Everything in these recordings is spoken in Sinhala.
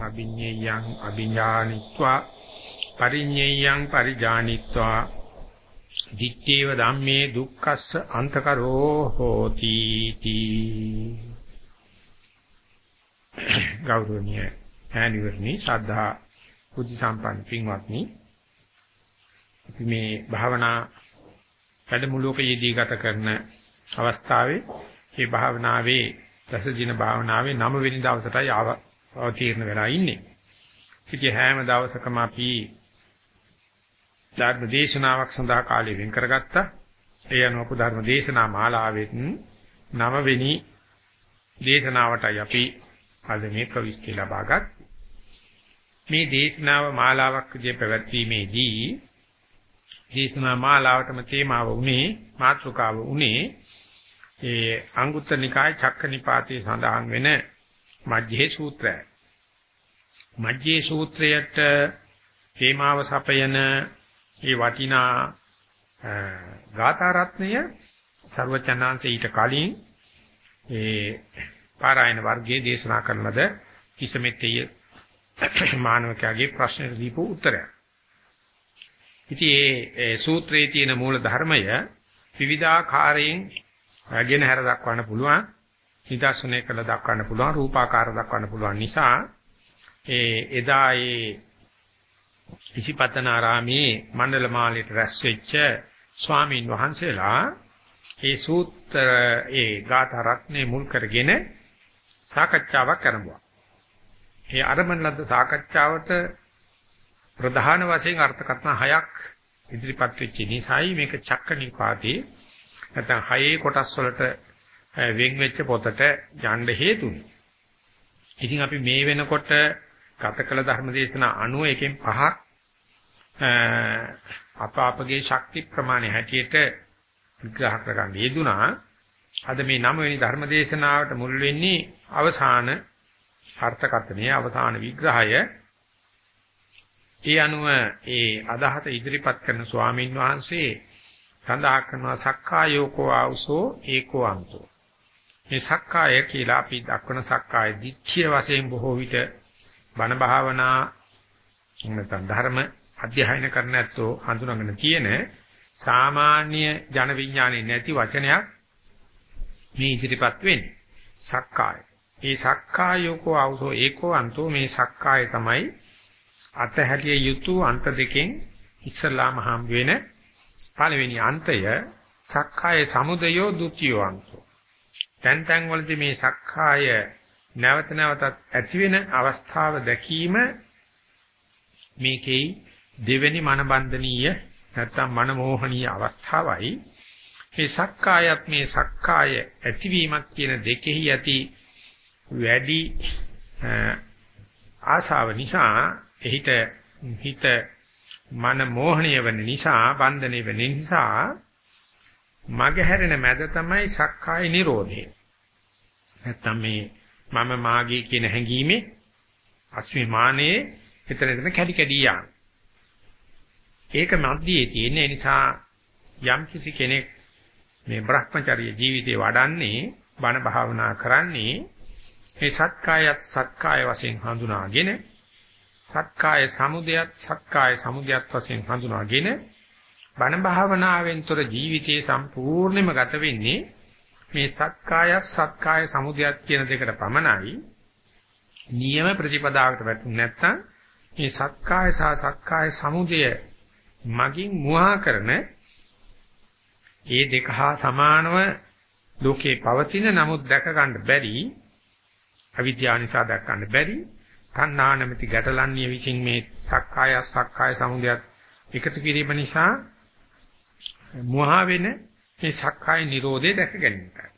අභිඤ්ඤයං අභිඥානිත්වා පරිඤ්ඤයං පරිජානිත්වා. දිත්තේව ධම්මේ දුක්ඛස්ස අන්තකරෝ හෝති තී ගෞරවනීය ඈනිවර්ණි ශ්‍රද්ධා බුද්ධ සම්පන්න පින්වත්නි. අපි මේ භාවනා වැඩමුළුවක යෙදී ගත කරන අවස්ථාවේ මේ භාවනාවේ දසදින භාවනාවේ 9 වෙනි දවසටයි අවතීර්ණ වෙලා ඉන්නේ. ඉතින් හැම දවසකම අපි ධර්ම දේශනාවක් සඳහා කාලය වෙන් කරගත්තා. ඒ අනුව ධර්ම දේශනා මාලාවෙත් 9 වෙනි දේශනාවටයි අපි අද මේ ප්‍රවිෂ්ටි ලබාගත්. මේ දේශනාව මාලාවක් විදිහට පැවැත්වීමේදී දේශනා මාලාවටම තේමාව උනේ මාතෘකාව උනේ ඒ අංගුත්තර නිකාය චක්ක නිපාතේ සඳහන් වෙන මජ්ජේ සූත්‍රය. මජ්ජේ සූත්‍රයට තේමාව සපයන ඒ වටිනා ගාථා රත්නය ਸਰවචනාංශ ඊට කලින් ඒ පාරායන වර්ගයේ දේශනා කරන ලද කිසමෙත්තේ මානවකයාගේ ප්‍රශ්නෙට දීපු උත්තරයක්. ඉතින් ඒ සූත්‍රයේ තියෙන මූල ධර්මය විවිධාකාරයෙන් ගෙන හැර දක්වන්න පුළුවන්. නිදර්ශනය කළ දක්වන්න පුළුවන්. රූපාකාර දක්වන්න පුළුවන් නිසා ඒ එදා ඒ ඉසිපතනාරාමේ මණ්ඩල මාලයට රැස් වෙච්ච ස්වාමීන් වහන්සේලා ඒ සූත්‍ර ඒ ගාථා රත්නේ මුල් කරගෙන සාකච්ඡාවක් කරනවා. ඒ අරමණ ලද්ද සාකච්ඡාවට ප්‍රධාන වශයෙන් අර්ථකථන හයක් ඉදිරිපත් වෙච්ච නිසායි මේක චක්කනිපාතේ නැත්නම් හයේ කොටස් වලට වෙන් වෙච්ච පොතට යන්න හේතුනේ. ඉතින් අපි මේ වෙනකොට ගත කළ ධර්ම දේශනා 90 එකෙන් පහක් අප අපගේ ශක්ති ප්‍රමාණය හැටියට විග්‍රහ කරගන්න යෙදුනා. අද මේ 9 වෙනි ධර්ම දේශනාවට මුල් වෙන්නේ අවසාන අර්ථකථනයේ අවසාන විග්‍රහය. ඒ අනුව ඒ අදහස ඉදිරිපත් කරන ස්වාමින් වහන්සේ සඳහන් කරනවා සක්කායෝකෝ ආවසෝ ඒකෝ අන්තෝ. මේ සක්කාය කියලා අපි දක්වන සක්කාය දිච්ඡිය වශයෙන් බොහෝ විට බණ භාවනා නැත්නම් ධර්ම අධ්‍යයනය කරන ඇත්තෝ හඳුනාගෙන තියෙන සාමාන්‍ය ජන විඥානේ නැති වචනයක් මේ ඉදිරිපත් වෙන්නේ. සක්කාය. ඒ සක්කායෝකෝ ආවසෝ ඒකෝ අන්තෝ මේ සක්කාය තමයි අතහැරිය යුතු අන්ත දෙකෙන් ඉස්සලාම හම් වෙන පළවෙනි අන්තය සක්කාය සමුදයෝ ဒ ුතියෝ අන්තෝ. තැන් තැන් වලදී මේ සක්කාය නැවත නැවතත් ඇති වෙන අවස්ථාව දැකීම මේකේ දෙවෙනි මනබන්ධනීය නැත්තම් මනමෝහනීය අවස්ථාවයි. මේ සක්කායත් මේ සක්කාය ඇතිවීමක් කියන දෙකෙහි ඇති වැඩි ආශාව නිසා එහිට හිත මන මෝහණය වෙන නිසා බන්ධනය වෙන නිසා මගහැරෙන මැද තමයි සක්කාය නිරෝධය. නැත්තම් මේ මම මාගේ කියන හැඟීමේ අස්මිමානයේ එතන එතන කැඩි කැඩි යන. ඒක මැදියේ තියෙන නිසා යම් කිසි කෙනෙක් මේ Brahmacharya ජීවිතේ වඩන්නේ බණ භාවනා කරන්නේ මේ සත්කායත් සත්කාය වශයෙන් හඳුනාගෙන සත්කාය සමුදයත් සත්කාය සමුදයත් වශයෙන් හඳුනාගෙන බණ භාවනාවෙන් තොර ජීවිතයේ සම්පූර්ණයෙන්ම ගත වෙන්නේ මේ සත්කාය සත්කාය සමුදයත් කියන දෙකට පමණයි නියම ප්‍රතිපදාවකට වැටුනේ නැත්නම් මේ සත්කාය සහ සත්කාය සමුදය මගින් මුවා කරන ඒ දෙක හා සමානව ලෝකේ පවතින නමුත් දැක ගන්න බැරි අවිද්‍යාව නිසා දැක ගන්න බැරි තණ්හා නැමැති ගැටලන්නේ විසින් මේ සක්කාය සක්කාය සමුදයත් එකතු කිරීම නිසා මුවා වෙන මේ සක්කාය නිරෝධය දැක ගැනීමයි.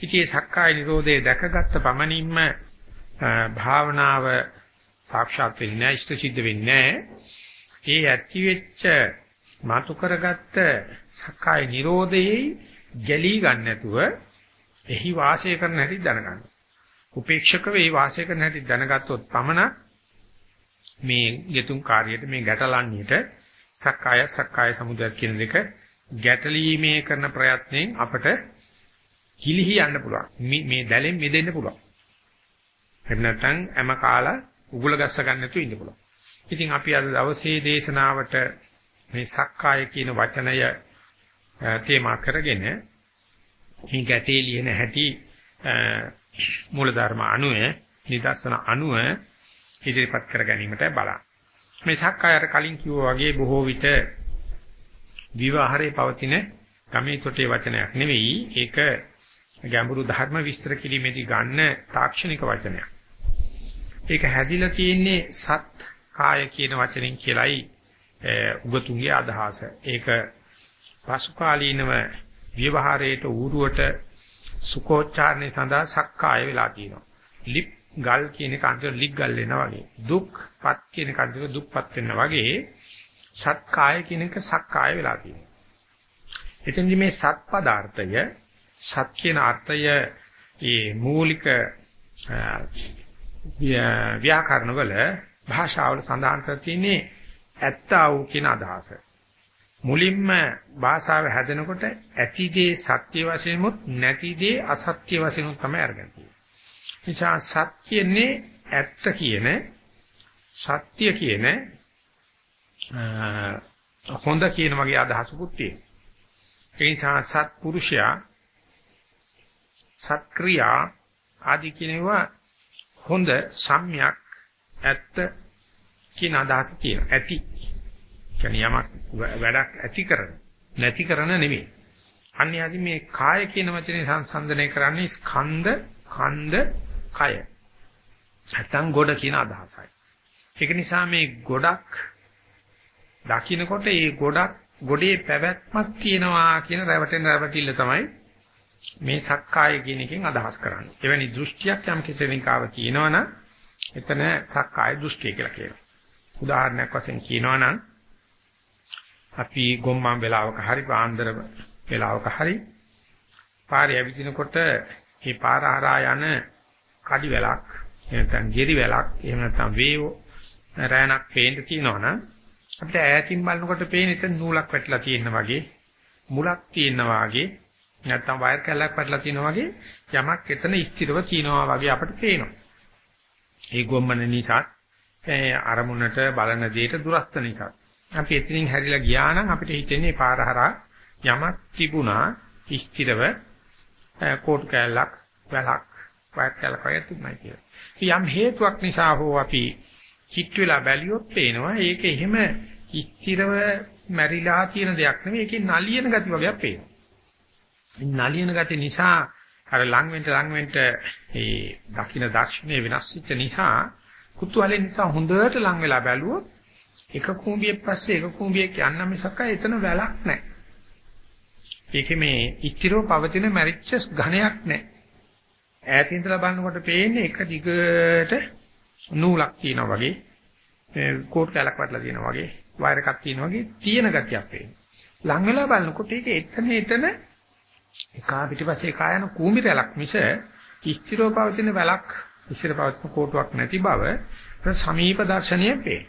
ඉතින් මේ සක්කාය නිරෝධය දැකගත්ත පමණින්ම භාවනාව සාක්ෂාත් වෙන්නේ නැහැ, ඉෂ්ට සිද්ධ වෙන්නේ නැහැ. ඒ ඇති වෙච්ච මාතු කරගත්ත සක්කාය නිරෝධයේ ගැලී ගන්න නැතුව එහි වාසය කරන හැටි දැනගන්න. උපේක්ෂකව ඒ වාසය කරන හැටි දැනගත්තොත් පමණක් මේ ගෙතුම් කාර්යයට මේ ගැටලන්නේට සක්කාය සක්කාය සමුදය කියන දෙක ගැටලීමේ කරන ප්‍රයත්නයෙන් අපට කිලිහි යන්න පුළුවන්. මේ දැලෙන් මිදෙන්න පුළුවන්. එහෙම නැත්නම් හැම කාලා උගුල ගස්ස ගන්න නැතුව ඉන්න පුළුවන්. ඉතින් අපි අද දවසේ දේශනාවට මේ සක්කාය කියන වචනය තේමා කරගෙන මේ ගැටේ ලියන හැටි මූලධර්ම අනුව නිදර්ශන අනුව ඉදිරිපත් කර ගැනීමට බලන්න. මේ සක්කායර කලින් කිව්වා වගේ බොහෝ විට විවාහයේ පවතින ගමේ තොටේ වචනයක් නෙවෙයි ඒක ගැඹුරු ධර්ම විස්තර කිරීමේදී ගන්න තාක්ෂණික වචනයක්. ඒක හැදිලා තියෙන්නේ සත් කාය කියන වචනෙන් කියලයි උගතුන්ගේ අදහස. ඒක පසුකාලීනව ව්‍යවහාරයට ඌරුවට සුකෝච්චාරණය සඳහා සක්කාය වෙලා තියෙනවා. ලිප් ගල් කියන එක අන්තිම ලික් ගල් වෙනවා වගේ. දුක්පත් කියන එක අන්තිම දුක්පත් වෙනවා වගේ සත්කාය කියන එක සක්කාය වෙලා තියෙනවා. එතෙන්දි මේ සත් පදාර්ථය සත් කියන අර්ථය ඒ මූලික ව්‍යාකරණ වල භාෂාවල සඳහන් කර තියෙන්නේ ඇත්තා වූ කියන අදහස. මුලින්ම භාෂාව හැදෙනකොට ඇති දේ සත්‍ය වශයෙන්මුත් නැති දේ අසත්‍ය වශයෙන්මුත් තමයි අරගෙන තියෙන්නේ. නිසා සත්‍ය කියන්නේ ඇත්ත කියන සත්‍ය කියන හොඳ කියන වගේ අදහසකුත් තියෙනවා. ඒ නිසා සත්පුරුෂයා සත්ක්‍රියා ආදී කියනවා හොඳ සම්‍යක් ඇත්ත කියන අදහස තියෙනවා. ඇති කියන්නේ යමක් වැඩක් ඇති කරන නැති කරන නෙමෙයි. අන්‍යයන්දි මේ කාය කියන වචනේ සංසන්දනය කරන්නේ ස්කන්ධ, කන්ද, කය. නැත්තම් ගොඩ කියන අදහසයි. ඒක නිසා මේ ගොඩක් දකින්නකොට ඒ ගොඩක් ගොඩේ පැවැත්මක් තියෙනවා කියන රැවටෙන රැවටිල්ල තමයි මේ සක්කාය කියන එකෙන් අදහස් කරන්නේ. එවැනි දෘෂ්ටියක් යම් කෙනෙකුව තියෙනවනම් එතන සක්කාය දෘෂ්ටිය කියලා කියනවා. උදාහරණයක් වශයෙන් කියනවනම් අපි ගොම්මන් වෙලාවක හරි පාන්දර වෙලාවක හරි පාරේ ඇවිදිනකොට මේ පාර හරහා යන කඩි වැලක් එහෙම නැත්නම් ගෙරි වැලක් එහෙම නැත්නම් වේව රෑනක් පේන්න තියෙනවනම් අපිට ඈතින් බලනකොට පේන එතන නූලක් වැටලා තියෙනා වගේ මුලක් තියෙනවා වගේ නැත්නම් වයර් කැල්ලක් වැටලා තියෙනවා වගේ යමක් එතන ස්ථිරව තියෙනවා වගේ අපිට පේනවා. ඒ ගොම්මන නිසා අරමුණට බලන දෙයට දුරස්ත නිසා. අපි එතනින් හැරිලා ගියා නම් අපිට හිතෙන්නේ පාර හරහා යමක් තිබුණා ස්ථිරව කෝට් කැල්ලක් වැලක් වයර් කැල්ලක් වගේ තිබුණා කියලා. යම් හේතුවක් නිසා හෝ අපි හිට වෙලා බැලියොත් පේනවා ඒක එහෙම ස්ථිරව මැරිලා තියෙන දෙයක් නෙමෙයි ඒකේ නලියන ගති වගේක් පේනවා. නලියන ගති නිසා අර ලං වෙන්න ලං වෙන්න ඒ දකින්න දක්ෂිනේ වෙනස් වෙච්ච නිසා කුතුහලෙන් නිසා හොඳට ලං වෙලා බැලුවොත් එක කුඹියක් පස්සේ එක කුඹියක් යන්න මිසක එතන වැලක් නැහැ. ඒකේ මේ ස්ථිරව පවතින මැරිච්ච ඝණයක් නැහැ. ඈතින් ඉඳලා බලනකොට පේන්නේ එක දිගට නූලක් තියෙනවා වගේ කෝට් කැලක් වටලා තියෙනවා වගේ වයර් එකක් තියෙනවා වගේ තියෙන ගතියක් පේනවා. ලං වෙලා බලනකොට ඒක එතන එතන එකා පිටිපස්සේ එකා යන කූඹි රැලක් මිස ස්ථිරව පවතින වැලක් ඉස්සර පවතින කෝටුවක් නැති බව සමීප දර්ශනීය වේ.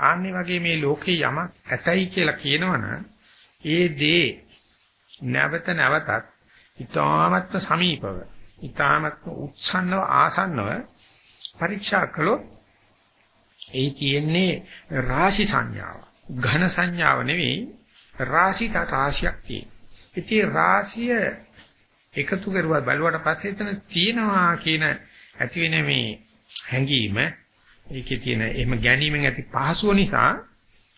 ආන්නේ වගේ මේ ලෝකේ යමක් ඇතයි කියලා කියනවනම් ඒ දේ නැවත නැවතත් ඊ타මත්ම සමීපව ඊ타මත්ම උත්සන්නව ආසන්නව පරීක්ෂා කළොත් ඒ කියන්නේ රාශි සංඥාව. ඝන සංඥාව නෙවෙයි රාශි රාශියක් තියෙන. ඉතින් රාශිය එකතු කරුවා බලුවට පස්සේ එතන තියෙනවා කියන ඇති වෙන මේ හැඟීම ඒකේ තියෙන එහෙම ගැනීමෙන් ඇති පහසුව නිසා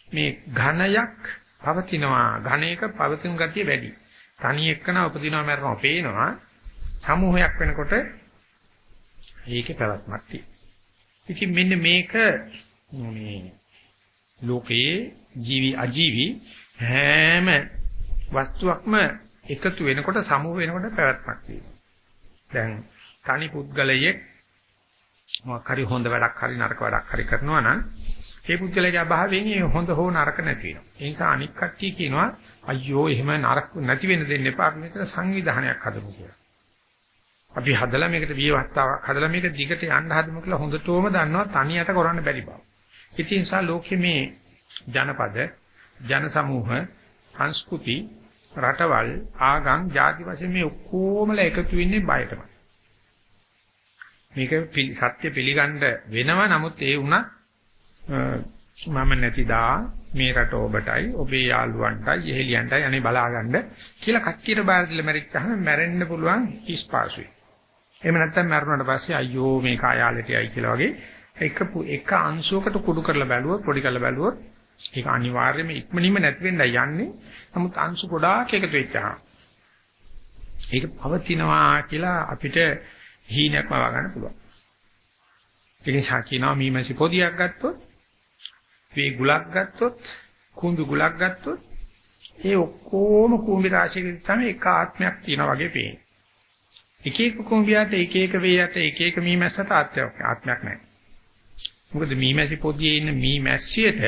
මේ ඝනයක් පවතිනවා ඝනයක පවතින ගතිය වැඩි. තනි එක්කන උපදිනවා මරනවා පේනවා. සමූහයක් වෙනකොට ඒකේ පැවැත්මක් තියෙනවා. ඉතින් මෙන්න මේක මේ ලෝකයේ ජීවි අජීවි හැම වස්තුවක්ම එකතු වෙනකොට සමූහ වෙනකොට පැවැත්මක් තියෙනවා. දැන් තනි පුද්ගලයෙක් මොකක් හරි හොඳ වැඩක් හරි නරක වැඩක් හරි කරනවා නම් ඒ පුද්ගලයාගේ අභාවයෙන් ඒ හොඳ හෝ නරක නැති වෙනවා. ඒ නිසා අනික් කට්ටිය කියනවා අයියෝ එහෙම නරක නැති වෙන්න දෙන්න එපා අපි මෙතන සංවිධානයක් හදමු කියලා. අපි හදලා මේකට විවස්ථාවක් හදලා මේක දිගට යන්න හදමු කියලා හොඳටම දන්නවා තනියට කරන්න බැරි බව. ඉතින් සා ලෝකයේ මේ ජනපද, ජන සමූහ, සංස්කෘති, රටවල්, ආගම්, ಜಾති වශයෙන් මේ ඔක්කොමලා එකතු වෙන්නේ බයටමයි. මේක සත්‍ය පිළිගන්න වෙනව නමුත් ඒ වුණත් මම නැතිදා මේ රට ඔබටයි ඔබේ යාළුවන්ටයි එහෙලියන්ටයි අනේ බලාගන්න කියලා කට්ටියට බාර දීලා මැරිච්චහම මැරෙන්න පුළුවන් ඉස්පාසුයි. එහෙම නැත්නම් මැරුණාට පස්සේ අයියෝ මේක ආයාලෙටයි කියලා වගේ එක එක අංශුවකට කුඩු කරලා බැලුවොත් පොඩි කරලා බැලුවොත් ඒක අනිවාර්යයෙන්ම ඉක්මනින්ම නැති වෙන්නයි යන්නේ. නමුත් අංශු ගොඩාක් එකතු වෙච්චහම ඒක පවතිනවා කියලා අපිට හීනක්ම වගන්න පුළුවන්. ඒ නිසා කියනවා මීමැසි පොදියක් ගත්තොත්, මේ ගුලක් ගත්තොත්, කුඹි ගුලක් ගත්තොත්, ඒ ඔක්කොම කුඹි රාශියක තමයි එක ආත්මයක් තියෙනවා වගේ පේන්නේ. එක එක කුඹියට එක එක වේයට එක එක මීමැස්සට ආත්මයක් නැහැ. මොකද මීමැසි පොදියේ ඉන්න මීමැස්සියට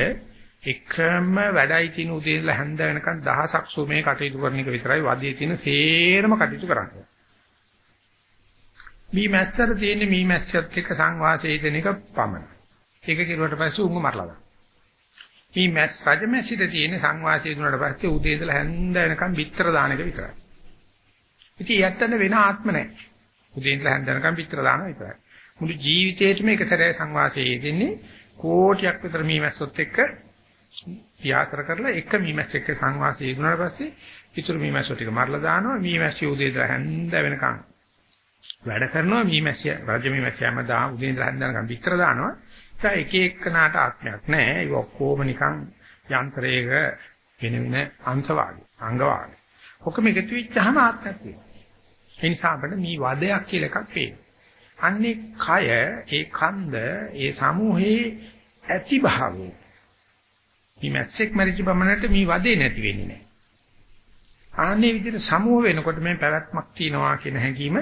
එකම වැඩයි තියෙන උදේ ඉඳලා හැන්ද වෙනකන් දහසක් සුමේ කටයුතු කරන එක විතරයි වදේ තියෙන සේරම කටයුතු කරන්නේ. මේ මැස්සට තියෙන මේ මැස්සත් එක්ක සංවාසයේ දෙන එක පමණ. ඒක කිරුවට පස්සේ උංගු මරලා දානවා. මේ මැස් රජ මැස්සිට තියෙන සංවාසයේ දුන්නාට පස්සේ උදේ ඉඳලා හැන්ද වෙනකන් බිත්තර දාන එක විතරයි. ඉතින් යත්තන වෙන ආත්ම නැහැ. උදේ ඉඳලා හැන්ද වෙනකන් බිත්තර දානවා විතරයි. මුළු ජීවිතේටම එක සැරේ සංවාසයේ දෙන්නේ කෝටියක් විතර මේ මැස්සොත් එක්ක ව්‍යාසර කරලා එක මීමැස් එක්ක සංවාසය යෙදුනාට පස්සේ ඉතුරු මීමැස්සෝ ටික මරලා දානවා. මීමැස්සි උදේ ඉඳලා හැන්ද වෙනකන් වැඩ කරනවා. මීමැස්සිය රජ මීමැස්සියම දා උදේ ඉඳලා හැන්ද වෙනකන් විතර දානවා. ඒ එක එකනාට ආත්මයක් නැහැ ඒ ඔක්කොම නිකන් යන්ත්‍රයක වෙන වෙන අංශ වාගේ අංග වාගේ. ඔක්කොම එකතු වෙච්චාම ආත්මයක් තියෙනවා ඒ නිසා අපිට මේ වදයක් කියලා එකක් පේනවා අන්නේ කය ඒ කන්ද ඒ සමූහේ ඇති භාවය මේ මැස්සෙක් මරිච්ච බමනට මේ වදේ නැති වෙන්නේ නැහැ. ආන්නේ විදිහට සමූහ වෙනකොට මේ පැවැත්මක් තියනවා කියන හැඟීම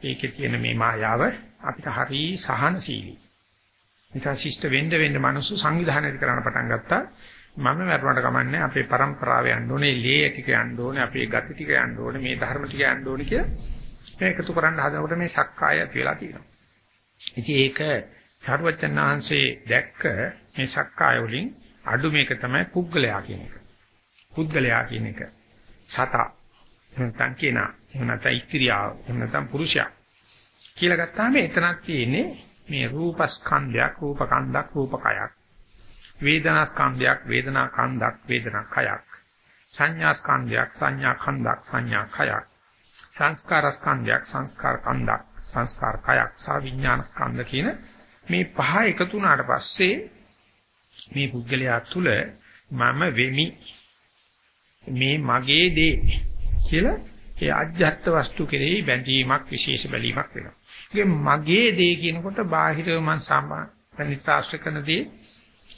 ඒකේ තියෙන මේ මායාව අපිට හරි සහනශීලී. නිසා ශිෂ්ට වෙන්න වෙන්න මිනිස්සු සංවිධානය කරන්න පටන් ගත්තා. මම මරුණට කමන්නේ අපේ પરම්පරාව යන්න ඕනේ, ලේ ටික යන්න ඕනේ, අපේ ගති ටික යන්න ඕනේ, මේ ධර්ම ටික යන්න ඕනේ කියලා මේ එකතු කරන්න හදනකොට මේ සක්කාය ඇති වෙලා තියෙනවා. ඉතින් ඒක සර්වචන්නාංශේ දැක්ක මේ සක්කාය වලින් අඩු මේක තමයි පුද්ගලයා කියන එක. පුද්ගලයා කියන එක. සතා. නැත්නම් කෙනා. එහෙම නැත්නම් ස්ත්‍රියාව. එහෙම නැත්නම් පුරුෂයා. කියලා ගත්තාම එතනක් තියෙන්නේ මේ රූපස්කන්ධයක්, රූපකන්ධක්, රූපකයක්. වේදනාස්කන්ධයක්, වේදනාකන්ධක්, වේදනාකයක්. සංඥාස්කන්ධයක්, සංඥාකන්ධක්, සංඥාකයක්. සංස්කාරස්කන්ධයක්, සංස්කාරකන්ධක්, සංස්කාරකයක්. සහ විඥානස්කන්ධ කියන මේ පහ එකතු වුණාට පස්සේ මේ පුද්ගලයා තුල මම වෙමි මේ මගේ දේ කියලා ඒ අජ්ජත් වස්තු කෙරෙහි බැඳීමක් විශේෂ බැලීමක් වෙනවා. ඒ මගේ දේ කියනකොට බාහිරව මම සම්බන්ධිතාශ්‍ර කරන දේ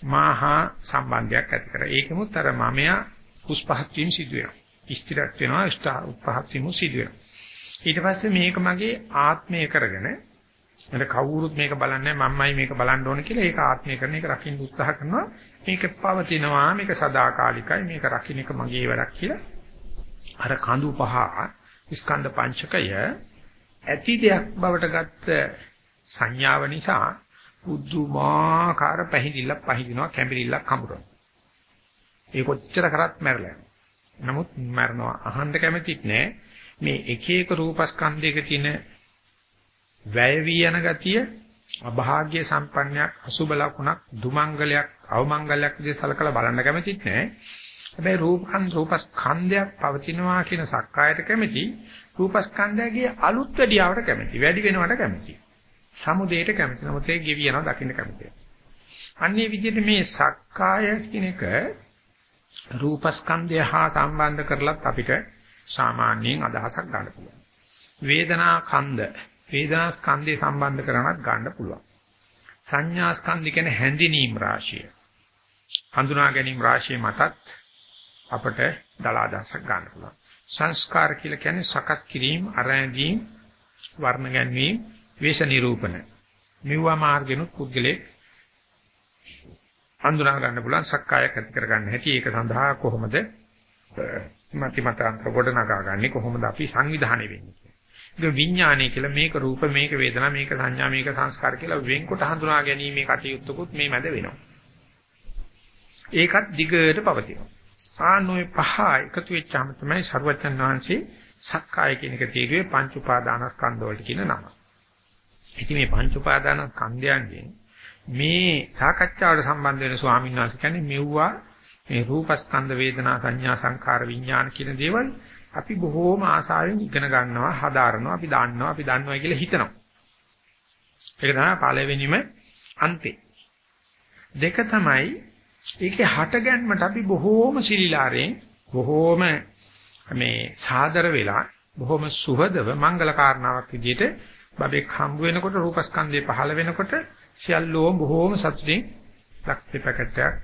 මාහා සම්බන්ධයක් ඇති කරා. ඒකමුත් අර මමයා කුස්පහත් වීම සිදු වෙනවා. ස්ථිරක් වෙනවා, උත්පහත් වීම සිදු වෙනවා. ඊට පස්සේ මේක මගේ ආත්මය කරගෙන මට කවුරුත් මේක බලන්නේ මම්මයි මේක බලන්න ඕන කියලා ඒක ආත්මය කරන එක රකින්න උත්සාහ කරනවා මේක පවතිනවා මේක සදාකාලිකයි මේක රකින්න එක මගේ වැඩක් කියලා අර කඳු පහ ස්කන්ධ පංචකය ඇති දෙයක් බවට ගත්ත සංඥාව නිසා පුදුමාකාර පැහිදිල්ලක් පහිදිනවා කැඹිරිල්ලක් හඹරනවා ඒ කොච්චර කරත් මැරලා නමුත් මරනවා අහන්න කැමතිත් නෑ මේ එක එක රූපස්කන්ධයක තියෙන වැය වී යන ගතිය අභාග්‍ය සම්පන්නයක් අසුබ ලකුණක් දුමංගලයක් අවමංගලයක් විදිහට සලකලා බලන්න කැමතිත් නෑ. හැබැයි රූපකන් රූපස්කන්ධයක් පවතිනවා කියන සක්කායට කැමති රූපස්කන්ධයගේ අලුත් වැඩියාවට කැමති වැඩි වෙනවට කැමති. සමුදේට කැමති. නමුත් ඒ ගෙවි යනවා දකින්න කැමති. අන්නේ විදිහට මේ සක්කාය කියන එක රූපස්කන්ධය හා සම්බන්ධ කරලත් අපිට සාමාන්‍යයෙන් අදහසක් ගන්න පුළුවන්. වේදනා කන්ද වේදනා ස්කන්ධය සම්බන්ධ කරනත් ගන්න පුළුවන්. සංඥා ස්කන්ධ කියන හැඳිනීම් රාශිය. හඳුනා ගැනීම රාශිය මතත් අපට දලාදසක් ගන්න පුළුවන්. සංස්කාර කියලා කියන්නේ සකස් කිරීම, අරැඳීම්, වර්ණ ගැනීම, වේශ නිරූපණ. මෙවුවා මාර්ගෙනුත් පුද්ගලෙක් හඳුනා ගන්න පුළුවන් සක්කායක් ඇති කර ගන්න හැටි ඒක සඳහා කොහොමද මති මතාන්තර ගොඩනගා ගන්නේ කොහොමද අපි සංවිධානය වෙන්නේ විඥානය කියලා මේක රූප මේක වේදනා මේක සංඥා මේක සංස්කාර කියලා වෙන්කොට හඳුනා ගැනීමේ කටයුත්තකුත් මේ මැද වෙනවා. ඒකත් දිගට පවතිනවා. ආනෝයි පහ එකතු වෙච්චාම තමයි ਸਰවඥාන් වහන්සේ සක්කාය කියන එක තීරුවේ පංච උපාදානස්කන්ධ වලට කියන නම. ඉතින් මේ පංච උපාදාන ස්කන්ධයන්ගෙන් මේ සාකච්ඡාවට සම්බන්ධ වෙන ස්වාමීන් වහන්සේ කියන්නේ මෙව්වා මේ රූපස්කන්ධ වේදනා සංඥා සංකාර විඥාන කියන දේවල් අපි බොහෝම ආසාවෙන් ඉගෙන ගන්නවා හදාරනවා අපි දන්නවා අපි දන්නවා කියලා හිතනවා. ඒක තමයි පළවෙනිම අන්තේ. දෙක තමයි ඒකේ හටගන්මට අපි බොහෝම සිලිලාරෙන් බොහෝම මේ සාදර වෙලා බොහෝම සුහදව මංගල කාරණාවක් විදිහට බබෙක් හම්බ වෙනකොට රූපස්කන්ධය පහළ වෙනකොට සියල්ලෝම බොහෝම සතුටින් ලක්ෂ පැකට් එකක්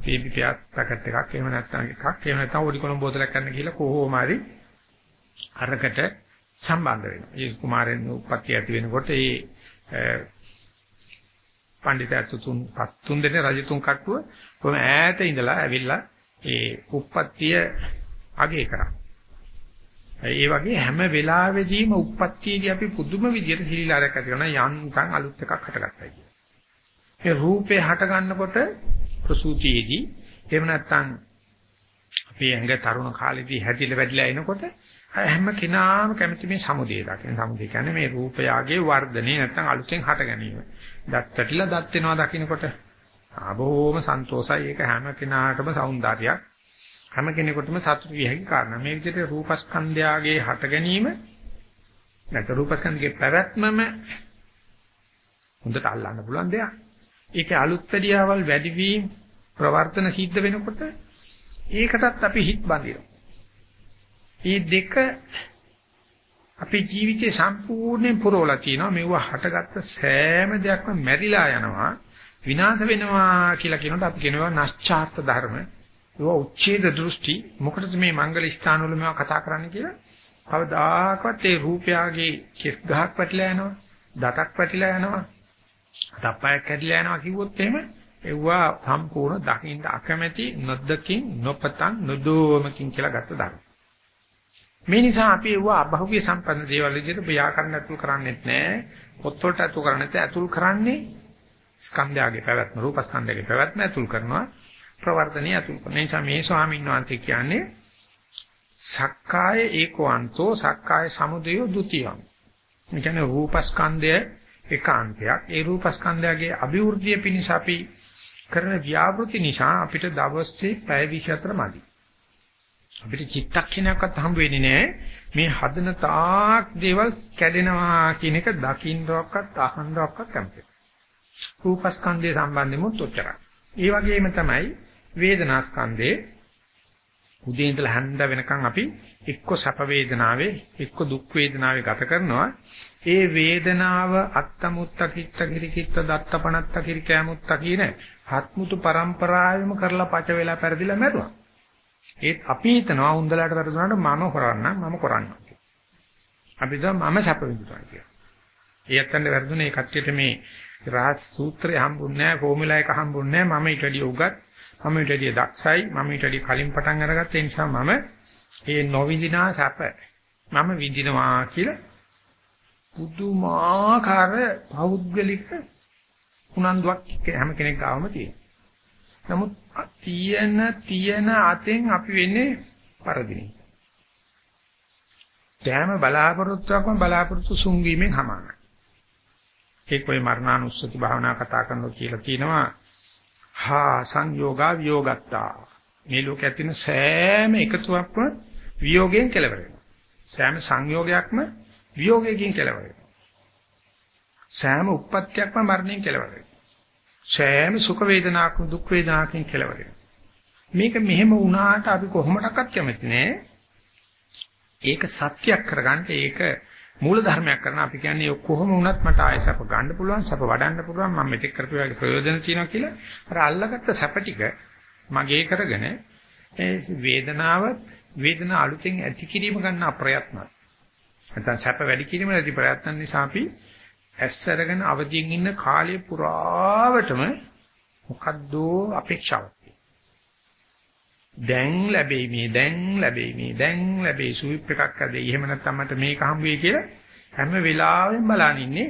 බේබි පැකට් එකක් එහෙම නැත්නම් එකක් එහෙම නැත්නම් ඔඩිකොලම් බෝතලයක් ගන්න කියලා කොහොම හරි අරකට සම්බන්ධ වෙනවා. ඒ කුමාරයන් උපත්ති ඇති වෙනකොට ඒ පඬිතුන් තුන් පතුන් දෙන රජතුන් කට්ටුව කොහොම ඈත ඉඳලා ඇවිල්ලා ඒ උප්පත්තිය අගය කරා. ඒ වගේ හැම වෙලාවෙදීම උප්පත්තියේදී අපි පුදුම විදියට සිලිලාරයක් ඇති කරන යන්තම් අලුත් එකක් හටගත්තා කියන. ඒ රූපේ හට ගන්නකොට ප්‍රසූතියේදී එහෙම නැත්නම් අපේ ඇඟ තරුණ කාලේදී හැදිලා වැඩිලා එනකොට හැම කෙනාම කැමති මේ සමුදේ දකින්න. සමුදේ කියන්නේ මේ රූපයාගේ වර්ධනේ නැත්නම් අලුතෙන් හට ගැනීම. දත් පැටිලා දත් වෙනවා දකින්නකොට ආබෝම සන්තෝසයි ඒක හැම කෙනාටම సౌందර්යයක්. හැම කෙනෙකුටම සතුටු විය හැකි කාරණා. මේ විදිහට රූපස්කන්ධයාගේ හට ගැනීම නැත්නම් රූපස්කන්ධයේ පැවැත්මම හොඳට අල්ලන්න පුළුවන් දෙයක්. ඒකේ අලුත් පැඩියාවල් වැඩිවීම ප්‍රවර්තන සිද්ධ වෙනකොට ඒකටත් අපි හිත බඳිනවා. මේ දෙක අපේ ජීවිතේ සම්පූර්ණයෙන් පුරවලා තියෙනවා. මේව හටගත්ත සෑම දෙයක්ම මැරිලා යනවා, විනාශ වෙනවා කියලා කියනකොට අපි කියනවා නැස්චාර්ත ධර්ම. ඒවා උච්ඡේද දෘෂ්ටි. මොකටද මේ මංගල ස්ථානවල මේවා කතා කරන්නේ කියලා? කවදාකවත් ඒ රූපයාගේ කෙස් ගහක් පැටලලා යනවා, දතක් පැටලලා යනවා, තප්පයක් කැඩිලා යනවා කිව්වොත් එහෙම ඒවා සම්පූර්ණ දකින්න අකමැති නොදකින් නොපතන් නොදෝමකින් කියලා ගත්ත ධර්ම. මේ නිසා අපි ඒවා අභෞවිය සම්පන්න දේවල් විදිහට ව්‍යාකරණ ඇතුල් කරන්නේත් නැහැ. පොත්වලට ඇතුල් කරන්නේත් ඇතුල් කරන්නේ ස්කන්ධයගේ පැවැත්ම රූප ස්කන්ධයගේ පැවැත්ම ඇතුල් කරනවා ප්‍රවර්ධනීය ඇතුල් කරනවා. නිසා මේ ස්වාමීන් වහන්සේ කියන්නේ සක්කාය ඒකවන්තෝ සක්කාය සමුදය ဒ ුතියං. ඒ කියන්නේ රූප ස්කන්ධය ඒකාන්තයක්. ඒ රූප ස්කන්ධයගේ අභිවෘද්ධිය පිණිස අපි කරන ව්‍යාපෘති නිසා අපිට දවසේ පැය 24 මදි. අපිට චිත්තක්ෂණයක්වත් හම්බ වෙන්නේ නැහැ. මේ හදන තාක් දේවල් කැඩෙනවා කියන එක දකින්නවක්වත් අහන්නවක්වත් කැමති. රූපස්කන්ධය සම්බන්ධෙමුත් උච්චරයි. ඒ වගේම තමයි වේදනාස්කන්ධේ උදේ ඉඳලා හැන්ද වෙනකන් අපි එක්ක සැප වේදනාවේ එක්ක දුක් වේදනාවේ ගත කරනවා. ඒ වේදනාව අත්තමුත්ත කිත්ත කිරිකිත්ත දත්තපණත්ත කිරිකෑමුත්ත කියන හත්මුතු પરම්පරාවෙම කරලා පච වෙලා පෙරදිලා මැරුවා. ඒත් අපි හිතනවා උන්දලට වැරදුනාට මම කරන්නම් මම කරන්නම්. අපි හිතනවා මම සැප විඳිනවා කියලා. ඒ ඇත්තන්ට වැරදුනේ කට්ටියට මේ රහස් සූත්‍රය හම්බුන්නේ නැහැ, ෆෝමියුලා එක හම්බුන්නේ නැහැ. මම ඊට වැඩිය උගත්, මම ඊට වැඩිය දක්ෂයි, මම ඊට වැඩිය කලින් පටන් අරගත්ත නිසා මම මේ නොවිඳිනා සැප මම විඳිනවා කියලා පුදුමාකාර පෞද්ගලික උනන්දුවක් හැම කෙනෙක් ගාවම තියෙනවා. නමුත් තියෙන තියෙන අතෙන් අපි වෙන්නේ පරදිනේ. ධෑම බලාපොරොත්තුවක්ම බලාපොරොත්තු සුන්වීමෙන් හමාරයි. ඒක ඔය මරණානුස්සති භාවනා කතා කරනවා කියලා කියනවා හා සංයෝගා විയോഗත්තා. මේ ලෝකයේ තියෙන සෑම එකතුවක්ම විയോഗයෙන් කෙලවර සෑම සංයෝගයක්ම විയോഗයෙන් කෙලවර සෑම උප්පත්තියක්ම මරණයෙන් කෙලවර සෑම සුඛ වේදනාවක්ම දුක් වේදනාවකින් කෙලවර මේක මෙහෙම වුණාට අපි කොහොමඩක්වත් කැමති නෑ. ඒක සත්‍යයක් කරගන්න ඒක මූල ධර්මයක් කරන අපි කියන්නේ කොහොම වුණත් මට ආයෙ සැප ගන්න පුළුවන් සැප වඩන්න පුළුවන් මම මෙතෙක් කරපු වගේ ප්‍රයෝජන තියෙනවා කියලා අර අල්ලගත්ත සැප ටික මගේ කරගෙන ඒ වේදනාව වේදනාව අලුතෙන් ඇති කිරීම ගන්න අප්‍රයත්නයි. නැත්නම් සැප වැඩි කිරීම නැති ප්‍රයත්න නිසා අපි ඇස් අරගෙන අවදියෙන් ඉන්න කාලය පුරාවටම මොකද්ද අපේක්ෂාවක්. දැන් ලැබෙයි මේ දැන් ලැබෙයි මේ දැන් ලැබෙයි සුවිප් එකක් අද එහෙම නැත්නම් මට මේක හම්බ වෙයි කියලා හැම වෙලාවෙම බලන් ඉන්නේ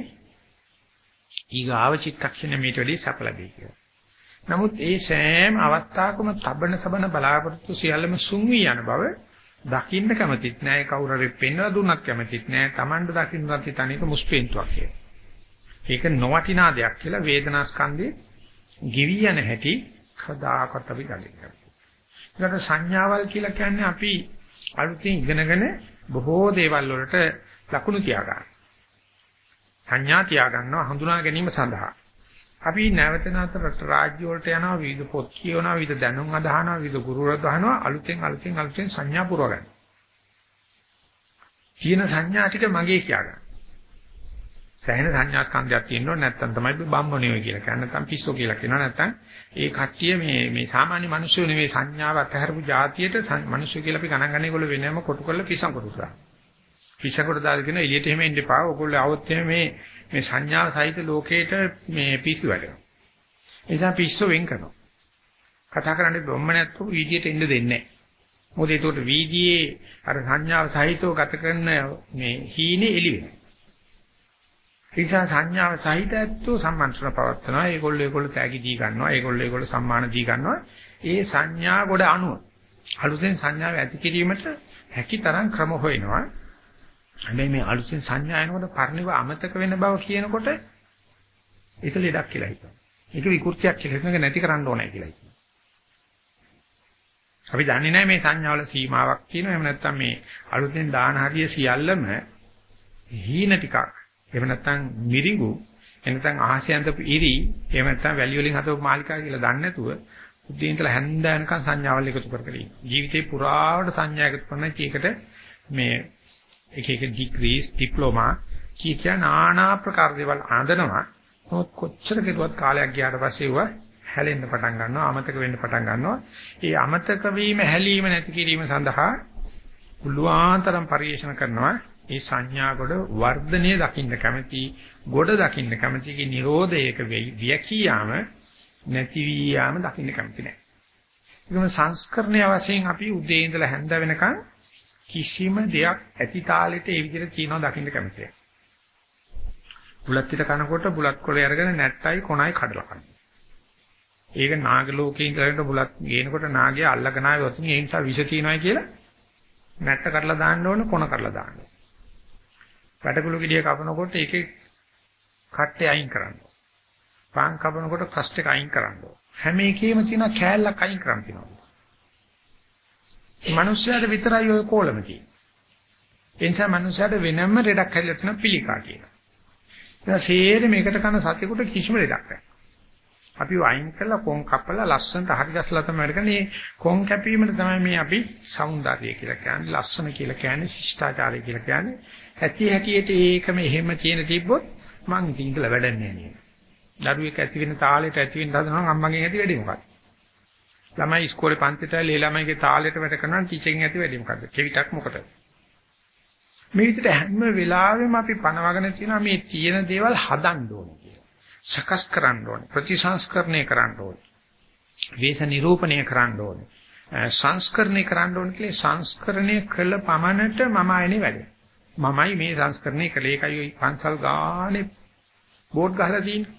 ඊගාව චිත්තක්ෂණ මේට වැඩි සැප ලැබෙයි කියලා. නමුත් ඒ සෑම අවස්ථාවකම තබන තබන බලාපොරොත්තු සියල්ලම සුන් වී යන බව දකින්න කැමතිත් නෑ කවුරු හරි පෙන්වලා දුන්නත් කැමතිත් නෑ Tamanට දකින්නත් හිතන්නේ මුස්පේන්තුවක් කියලා. ඒක නොවටිනා දෙයක් කියලා වේදනා ස්කන්ධේ ගිවි යන හැටි කදාකත් අපි ගන්නේ. ඒකට සංඥාවල් කියලා කියන්නේ අපි අලුතින් ඉගෙනගෙන බොහෝ දේවල් වලට ලකුණු තියාගන්න. සංඥා තියාගන්නවා හඳුනා ගැනීම සඳහා. අපි නැවත නැවත රාජ්‍ය වලට යනවා විවිධ පොත් කියවනවා විවිධ දැනුම් අදහනවා විවිධ ගුරුවරු අදහනවා අලුතෙන් අලුතෙන් අලුතෙන් සංඥා පුරව ගන්න. තියෙන සංඥා ටික මගේ කියාගන්න. සැහෙන සංඥා ස්කන්ධයක් තියෙනවා නැත්නම් තමයි බම්බණියෝ කියලා කියන්නේ නැත්නම් පිස්සෝ කියලා කියනවා නැත්නම් ඒ කට්ටිය මේ මේ සාමාන්‍ය මිනිස්සු නෙවෙයි සංඥාව අතහැරපු જાතියට මිනිස්සු කියලා අපි ගණන් ගන්න ඒගොල්ලෝ වෙනම කොටු කරලා පිස්සන් කොටු කරා. පිස්සන් කොට දාලා කියන එළියට එහෙම එන්න එපා. ඕගොල්ලෝ આવොත් එහෙම මේ මේ සංඥාව සහිත ලෝකේට මේ පිස්සු වැඩනවා. ඒ නිසා පිස්සෝ වෙන් කරනවා. කතා කරන්නේ බොම්ම නැත්තෝ වීදියට එන්න දෙන්නේ නැහැ. මොකද ඒකට වීදියේ අර සංඥාව සහිතව ගත කරන මේ හීනේ එළි වෙනවා. ඒ නිසා සංඥාව සහිත ඇත්තෝ සම්මන්ත්‍රණ පවත්නවා. ඒගොල්ලෝ ඒගොල්ලෝ තෑගි දී ගන්නවා. ඒගොල්ලෝ ඒගොල්ලෝ සම්මාන දී ගන්නවා. ඒ සංඥා කොට අනුව අලුතෙන් සංඥාව ඇති කිරීමට හැකි තරම් ක්‍රම හොයනවා. හැබැයි මේ අලුතෙන් සංඥා එනකොට පරිණිව අමතක වෙන බව කියනකොට ඒක ලෙඩක් කියලා හිතනවා. ඒක විකෘතියක් කියලා හිතනක නැති කරන්න ඕනේ කියලා හිතනවා. අපි දන්නේ නැහැ මේ සංඥාවල සීමාවක් තියෙනවා. එහෙම නැත්නම් මේ අලුතෙන් දාන හරිය සියල්ලම හීන ටිකක් එහෙම නැත්නම් මිරිඟු එනතන් අහසේ ඇඳපු ඉරි එහෙම නැත්නම් වැලි වලින් හදපු මාලිකා කියලා දන්නේ නැතුව උදේ ඉඳලා හැන්ද යනකම් සංඥාවල් එකතු කර කර ඉන්න. ජීවිතේ පුරාවට සංඥා එකතු කරන කීකට මේ එක එක ඩිග්‍රීස් ඩිප්ලෝමා කී කියන নানা ප්‍රකාර දේවල් ආඳනවා. නමුත් කොච්චර කෙරුවත් කාලයක් ගියාට පස්සේ ඒවා හැලෙන්න පටන් ගන්නවා අමතක වෙන්න පටන් ගන්නවා. ඒ අමතක වීම හැලීම නැති කිරීම සඳහා පුළුවන් තරම් පරිශන කරනවා. ඒ සංඥා කොට වර්ධනය දකින්න කැමති, ගොඩ දකින්න කැමති කි නිරෝධයක වියකියාම නැති වී යාම දකින්න කැමති නැහැ. ඒකම සංස්කරණය වශයෙන් අපි උදේ ඉඳලා හැන්ද වෙනකන් කිසිම දෙයක් ඇති තාලෙට ඒ විදිහට කියනවා දකින්න කැමති නැහැ. බුලත් පිට කනකොට බුලත් කොලේ අරගෙන නැට්ටයි කොනයි කඩලා කනවා. ඒක නාග ලෝකේ ඉඳලා බුලත් ගේනකොට නාගයා අල්ලගෙන ආවොත් ඒ නිසා විෂ තියනවායි කියලා නැට්ට කරලා දාන්න ඕන කොන කරලා දාන්න ඕන. වැටකුළු ගෙඩිය කපනකොට ඒකේ කට්ටේ අයින් කරන්න. පාන් කපනකොට ක්‍රස්ට් එක අයින් කරන්න. හැම එකෙම තියෙන කෑල්ලක් අයින් කරන්න තියෙනවා. මනුස්සයාට විතරයි ඔය කෝලම තියෙන්නේ. ඒ නිසා මනුස්සයාට වෙනම රෙඩක් හැදලා තියෙන පිළිකා කියනවා. ඒක සේර මේකට කන සතෙකුට කිසිම රෙඩක් නැහැ. අපි වයින් කරලා කොන් කපලා ලස්සනට හරි ගස්සලා තමයි වැඩ කරන්නේ. කොන් කැපීමට තමයි මේ අපි సౌందර්යය කියලා කියන්නේ, ලස්සන කියලා කියන්නේ, ශිෂ්ටාචාරය කියලා කියන්නේ. ඇති හැටියට ඒකම එහෙම තියෙන තිබ්බොත් මං ඉතින් ඉඳලා වැඩන්නේ නෑ. දරුවෙක් ඇති වෙන තාලෙට ඇති වෙන්න හදනවා අම්මගෙන් ඇති වැඩි මොකක්ද? ළමයි ඉස්කෝලේ පන්තිට ලේ ළමයිගේ තාලෙට වැඩ කරනවා ටීචර්ගෙන් ඇති වැඩි මොකද්ද? කෙවිතක් මොකටද? මේ විදිහට හැම වෙලාවෙම අපි පනවගෙන තියෙනවා මේ තියෙන දේවල් හදන්න ඕනේ කියලා. සකස් කරන්න ඕනේ. ප්‍රතිසංස්කරණය කරන්න ඕනේ. වේස නිරූපණය කරන්න ඕනේ. සංස්කරණය කරන්න ඕනේ කියලා සංස්කරණය කළ පමණට මම ආයනේ වැඩේ. මමයි මේ සංස්කරණය කළේ ඒකයි ওই පන්සල් ගානේ බෝඩ් ගහලා තියෙන්නේ.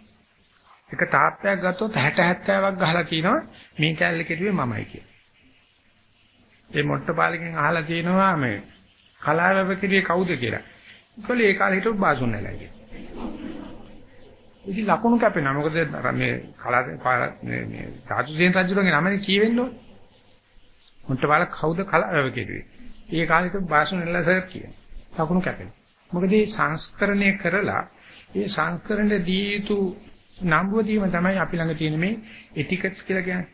එක තාප්පයක් ගත්තොත් 60 70ක් ගහලා තිනවා මේ කැලේ කෙරුවේ මමයි කියලා. ඒ මොට්ටපාලකින් අහලා තිනවා මේ කලාවැව කෙරුවේ කවුද කියලා. ඒකල ඒ කාලේ හිටපු බාසුන් නැලයි කියලා. ඉතින් ලකුණු කැපෙනවා. මොකද මේ කලා මේ මේ සාතුසේන රජුගේ නමනේ කියවෙන්න ඕනේ. මොට්ටපාල කවුද කලාවැව කෙරුවේ? ඒ කාලේ හිටපු බාසුන් නැලලා සර් කියනවා. ලකුණු කැපෙනවා. මොකද මේ සංස්කරණය කරලා ඒ සංස්කරණය දී යුතු නම්බුව දීම තමයි අපි ළඟ තියෙන මේ එටිකට්ස් කියලා කියන්නේ.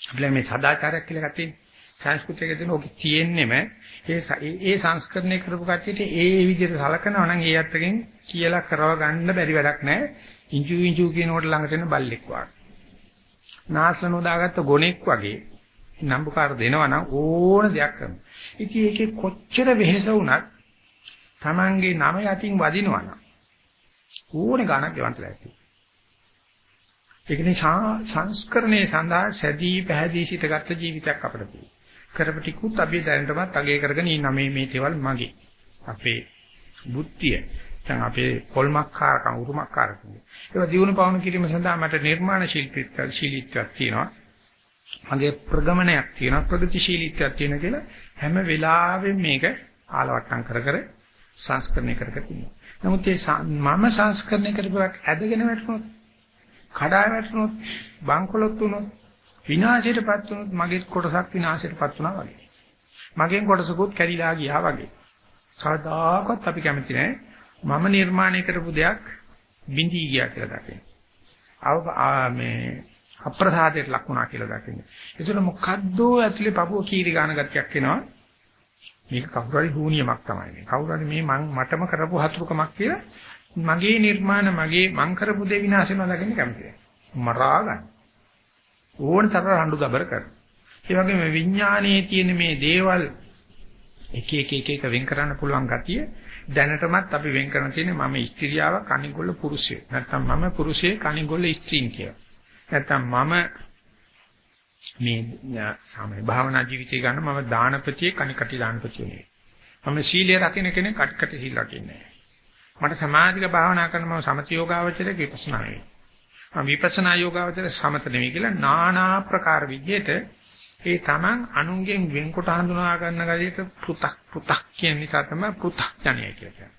අපිලා මේ සදාචාරයක් කියලා එකක් තියෙනවා. සංස්කෘතියක දෙන ඔක තියෙන්නෙම ඒ ඒ සංස්කරණය කරපු කට්ටියට ඒ විදිහට සලකනවා නම් ඒ අත්තකින් කියලා කරව ගන්න බැරි වැඩක් නැහැ. ඉංචු ඉංචු කියනකොට ළඟට එන බල්ලෙක් වගේ. නාසන උදාගත්ත ගොනෙක් වගේ නම්බුකාර දෙනවා නම් ඕන දෙයක් කරනවා. ඉතින් ඒකේ කොච්චර වෙහෙස වුණත් Tamange නම යටින් වදිනවා නම් ඕනේ ගාණක් ගෙවන්න ලෑස්ති. ඒක නිසා සංස්කරණයේ සඳහා සැදී පැහැදී සිටගත් ජීවිතයක් අපිට තියෙනවා. කරපු ටිකුත් අපි දැනටමත් අගය කරගෙන ඉන්න මේ මේ දේවල් මගේ. අපේ බුද්ධිය දැන් අපේ කොල්මක්කාරකම් උරුමක්කාරකම්. ඒක දිනු පවණු කිරීම සඳහා මට නිර්මාණ ශිල්පීත්වයක් ශීලීත්වයක් තියෙනවා. මගේ ප්‍රගමනයක් තියෙනවා ප්‍රගතිශීලීත්වයක් තියෙනවා කියලා හැම වෙලාවෙම මේක ආලවට්ටම් කර කර සංස්කරණය කර කර තියෙනවා. නමුත් ඒ මම සංස්කරණය කරපුවක් ඇදගෙන වැටුනොත්, කඩා වැටුනොත්, බංකොලොත් වුනොත්, විනාශයටපත් වුනොත් මගේ කොටසක් විනාශයටපත් වුණා වගේ. මගෙන් කොටසකුත් කැඩිලා ගියා වගේ. කවදාකවත් අපි කැමති නැහැ මම නිර්මාණය කරපු දෙයක් බිඳී ගියා කියලා දකින්න. අව මේ අප්‍රසාදයට ලක් වුණා කියලා දකින්න. ඒතර මොකද්ද ඇතුලේ පපුව කීරි ගන්න ගතියක් එනවා. මේක කවුරු හරි හුනියමක් තමයි මේ. කවුරු හරි මේ මං මටම කරපු හතුරුකමක් කියලා මගේ නිර්මාණ මගේ මං කරපු දේ විනාශ වෙනවා දකින්න කැමතියි. මරා ගන්න. ඕන තරම් රණ්ඩු දබර කර. ඒ වගේම විඥානයේ තියෙන මේ දේවල් එක එක එක එක වෙන් කරන්න පුළුවන් ගතිය දැනටමත් අපි වෙන් කරන තියෙන්නේ මම ස්ත්‍රියාව කණිගොල්ල පුරුෂයෙක්. නැත්නම් මම පුරුෂයෙක් කණිගොල්ල ස්ත්‍රීන් කියලා. නැත්තම් මම මේ සාමයේ භාවනා ජීවිතය ගන්න මම දානපතියෙක් කණිකටි දානපතියෙක් නෙවෙයි. මම සීලය රකින්න කෙනෙක් කටකටි සීල රකින්නේ මට සමාධික භාවනා කරන මම සමථ යෝගාවචර විපස්සනා නෙවෙයි. මම විපස්සනා යෝගාවචර සමත නෙවෙයි කියලා নানা ප්‍රකාර විදිහට ඒ Taman අනුන්ගෙන් වෙන්කොට හඳුනා ගන්න ගලියට පු탁 පු탁 කියන නිසා තමයි පු탁 ඥය කියලා කියන්නේ.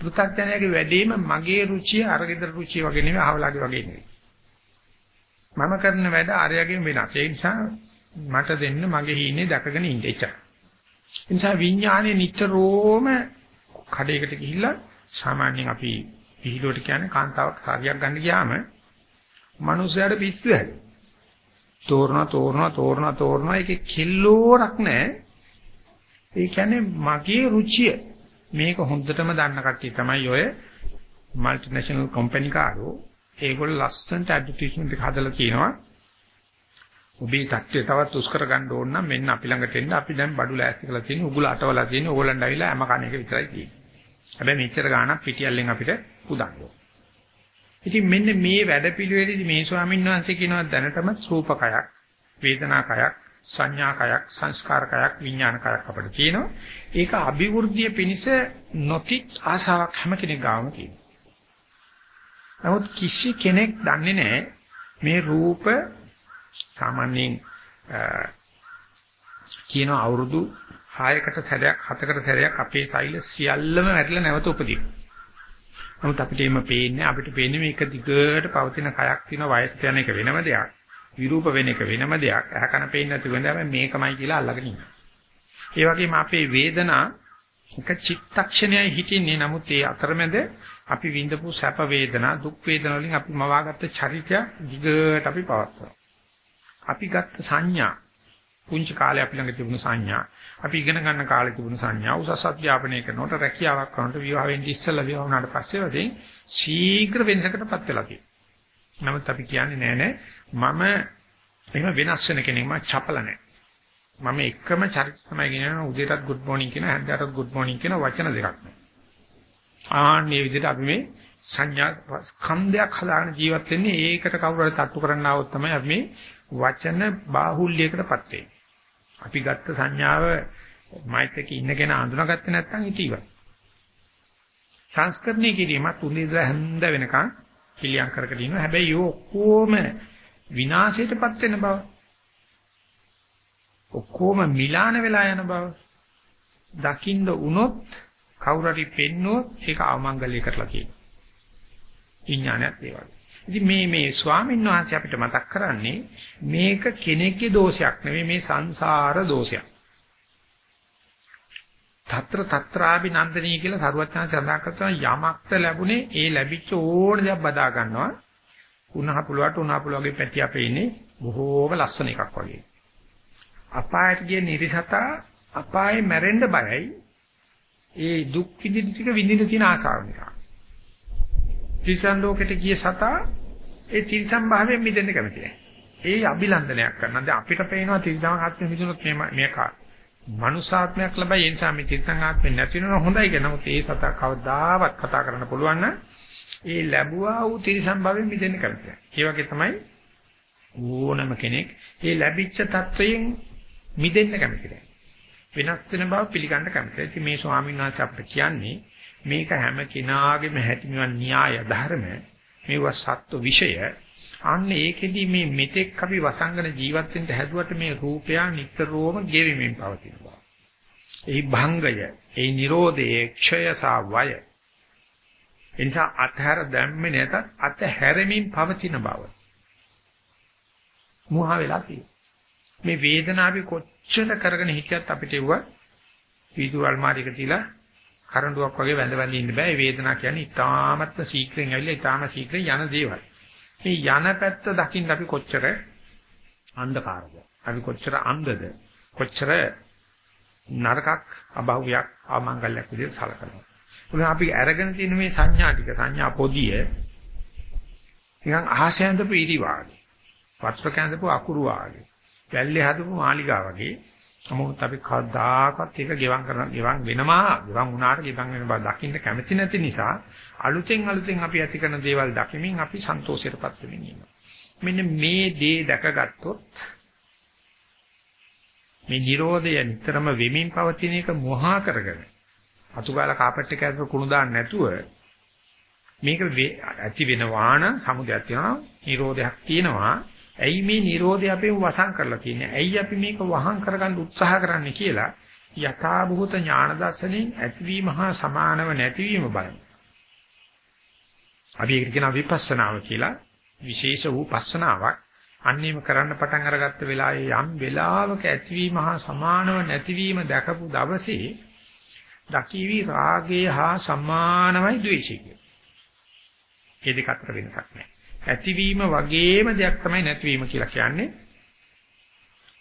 පු탁 ඥයගේ වැඩිම මගේ රුචිය අරගෙදර රුචිය වගේ නෙවෙයි අහවලාගේ වගේ නෙවෙයි. මම කරන වැඩ ආර්යයෙන් වෙනස්. ඒ නිසා මට දෙන්න මගේ හීනේ දැකගෙන ඉන්න එච්චර. ඒ නිසා විඥානයේ නිතරම කඩේකට ගිහිල්ලා සාමාන්‍යයෙන් අපි පිළිලුවට කියන්නේ කාන්තාවක් සාරියක් ගන්න ගියාම මනුස්සයාට පිස්සු හැදෙනවා. තෝරනවා තෝරනවා තෝරනවා තෝරනවා ඒකේ කිල්ලෝරක් නැහැ. ඒ කියන්නේ මගේ රුචිය මේක හොඳටම දන්න කට්ටිය තමයි ඔය මල්ටිනේෂනල් කම්පැනි කාරෝ ඒගොල්ලෝ ලස්සනට ඇඩ්වර්ටයිස්මන්ට් එක හදලා තියෙනවා. ඔබේ තත්ත්වය තවත් උස් කර ගන්න ඕන නම් මෙන්න අපි ළඟට එන්න අපි දැන් බඩු ලෑස්ති කරලා තියෙන උගුල අටවලා තියෙන ඕගොල්ලන්ට ඇවිල්ලා හැම කණ එක විතරයි තියෙන්නේ. හැබැයි මෙච්චර ගාණක් පිටියල්ලෙන් අපිට පුදන්න ඉතින් මෙන්න මේ වැඩපිළිවෙලෙදි මේ ස්වාමීන් වහන්සේ කියනවා දැනටම රූපකයක්, වේදනාකයක්, සංඥාකයක්, සංස්කාරකයක්, විඥානකයක් අපිට තියෙනවා. ඒක අභිවෘද්ධිය පිණිස නොතිත් ආශාවක් හැම කෙනෙක් ගාවම තියෙනවා. නමුත් කිසි කෙනෙක් දන්නේ නැහැ මේ රූප සාමාන්‍යයෙන් කියන අවුරුදු 6කට සැරයක් 7කට සැරයක් අපේ සෛල සියල්ලම වැටලා නැවත උපදින. නමුත් අපිට එimhe පේන්නේ අපිට පේන්නේ මේක දිගට පවතින කයක් තියෙන වයසට යන එක වෙනම දෙයක්. විරූප වෙන එක වෙනම දෙයක්. ඇහ කන පේන්නේ නැති වෙනදම මේකමයි කියලා අල්ලගෙන ඉන්නවා. ඒ වගේම අපේ වේදනා එක චිත්තක්ෂණයයි හිටින්නේ. නමුත් ඒ අතරමැද අපි විඳපු සැප වේදනා දුක් වේදනා වලින් අපි මවාගත්ත චරිතය දිගට අපි පවත්වනවා. අපි ගත්ත සංඥා පුංචි කාලේ අපි ළඟ තිබුණු සංඥා අපි ඉගෙන ගන්න කාලේ තිබුණු සංඥා උසස් අධ්‍යාපනය කරනකොට රැකියාවක් කරනකොට විවාහ වෙන්න ඉස්සෙල්ලා විවාහ වුණාට පස්සේ වශයෙන් ශීඝ්‍ර වෙනසකටපත් වෙලා තියෙනවා. නමුත් අපි කියන්නේ නෑ නෑ මම එහෙම වෙනස් වෙන කෙනෙක් මම චපල නෑ. මම එකම චරිත තමයි කියනවා උදේටත් good morning කියන හැන්දටත් good morning කියන වචන දෙකක් නෑ. ආන්නේ විදිහට අපි මේ සංඥා ස්කන්ධයක් හදාගෙන ජීවත් වෙන්නේ ඒකට කවුරු හරි තට්ටු කරන්න આવොත් තමයි අපි මේ වචන බාහුල්‍යයකටපත් වෙන්නේ. අපි ගත්ත සංඥාව මයිත් එක ඉන්න කෙනා අඳුනාගත්තේ නැත්නම් ඊට ඉවරයි. සංස්කරණය කිරීමත් උදේ හැන්ද වෙනකන් පිළියම් කරගෙන ඉන්නවා. හැබැයි ඒ ඔක්කොම විනාශයටපත් වෙන බව. ඔක්කොම මිලාන වෙලා යන බව. දකින්න උනොත් කවුරු හරි පෙන්නුවොත් ඒක අවමංගල්‍ය කරලා කියනවා. විඥානයත් ඒ වගේ. ඉතින් මේ මේ ස්වාමීන් වහන්සේ අපිට මතක් කරන්නේ මේක කෙනෙක්ගේ දෝෂයක් නෙවෙයි මේ සංසාර දෝෂයක්. తත්‍ර తත්‍රාභි නන්දනී කියලා සරුවත්යන් සඳහන් කරනවා යමක්ත ලැබුණේ ඒ ලැබිච්ච ඕන දෙයක් බදා ගන්නවා. උණහ පුළුවට උණහ පුළුවගේ පැටි අපේ ඉන්නේ බොහෝම ලස්සන එකක් වගේ. අපායට ගිය නිරිසතා අපායේ මැරෙන්න බයයි ඒ දුක් විඳින ටික විඳින්න තියෙන ආසාව නිසා. තිරිසන් ලෝකෙට ගිය සතා ඒ තිරිසන් භාවයෙන් මිදෙන්න කැමති නැහැ. ඒ අභිලන්දනයක් කරනවා. දැන් අපිට පේනවා තිරිසන් ආත්මෙ මිදුනොත් මේ මේක මනුසාත්මයක් ලැබයි ඒ නිසා මේ තිරිසන් ආත්මෙ නැති වෙනවා හොඳයි කියලා. නමුත් ඒ සතා කවදාවත් කතා කරන්න පුළුවන් නම් ඒ ලැබුවා වූ තිරිසන් භාවයෙන් මිදෙන්න කැමති නැහැ. ඒ වගේ තමයි ඕනම කෙනෙක් ඒ ලැබිච්ච தත්වයෙන් මිදෙන්න කැමති නැහැ. වෙනස් වෙන බව පිළිගන්න කැමතියි. ඉතින් මේ ස්වාමීන් වහන්සේ අපිට කියන්නේ මේක හැම කෙනාගේම හැටිනිවන් න්‍යාය ධර්ම මේවා සත්ව විෂය. අන්න ඒකෙදි මේ මෙතෙක් අපි වසංගන ජීවත් වෙන්න හැදුවට මේ රූපය නිතරම ගෙවෙමින් පවතින බව. ඒ භංගය, ඒ Nirodhe, ක්ෂය සහ වය. ඒ නිසා අතහැර දැම්මේ නැතත් අතහැරෙමින් පවතින බව. මුහා වෙලා තියෙනවා. මේ වේදනාව අපි කොච්චර කරගෙන හිටියත් අපිට එවුව වීදුරු අල්මාරියක තියලා කරඬුවක් වගේ වැඳ වැඳ ඉන්න බෑ. මේ වේදනාව කියන්නේ ඊටාමත්ම ශීක්‍රයෙන් ඇවිල්ලා ඊටාම ශීක්‍රයෙන් යන දේවල්. මේ යන පැත්ත දකින්න අපි කොච්චර අන්ධකාරද? අපි කොච්චර අන්ධද? කොච්චර නරකක් අභෞවියක් ආමංගල්‍යයක් විදිහට සලකනවා. උන අපි අරගෙන තියෙන මේ සංඥා ටික සංඥා පොදිය නිකන් අහසෙන්දපු ඉරි වාගේ. වස්ත්‍ර කැඳපු අකුරු වාගේ. වැල්ලේ හදපු මාලිගා වගේ. නමුත් අපි කවදාකවත් ඒක ගෙවම් කරන ගෙවම් වෙනවා ගෙවම් වුණාට ගෙවම් වෙන බව දකින්න කැමති නැති නිසා අලුතෙන් අලුතෙන් අපි ඇති කරන දේවල් දකිමින් අපි සන්තෝෂයටපත් වෙමින් ඉන්නවා. මෙන්න මේ දේ දැකගත්තොත් මේ Nirodha නිතරම වෙමින් පවතින එක මොහා කරගෙන අතුගාල කාපට් එක ඇතුළේ කුණු දාන්න නැතුව මේක ඇති වෙනවා නම් සමුදයක් තියෙනවා Nirodhayak තියෙනවා ඇයි මේ Nirodha අපේ වසන් කරලා තියෙන්නේ ඇයි අපි මේක වහං කරගන්න උත්සාහ කරන්නේ කියලා යථා භූත ඥාන දර්ශනෙන් ඇතිවීම හා සමානව නැතිවීම බලන්න. අපි ඒකට කියන විපස්සනාව කියලා විශේෂ වූ පස්සනාවක් අන්නේම කරන්න පටන් අරගත්ත වෙලාවේ යම් වෙලාවක ඇතිවීම හා සමානව නැතිවීම දැකපු දවසේ දකිවි රාගය හා සමානමයි ද්වේෂය කියන්නේ. ඒ දෙක අතර වෙනසක් නැහැ. ඇතිවීම වගේම දෙයක් තමයි නැතිවීම කියලා කියන්නේ.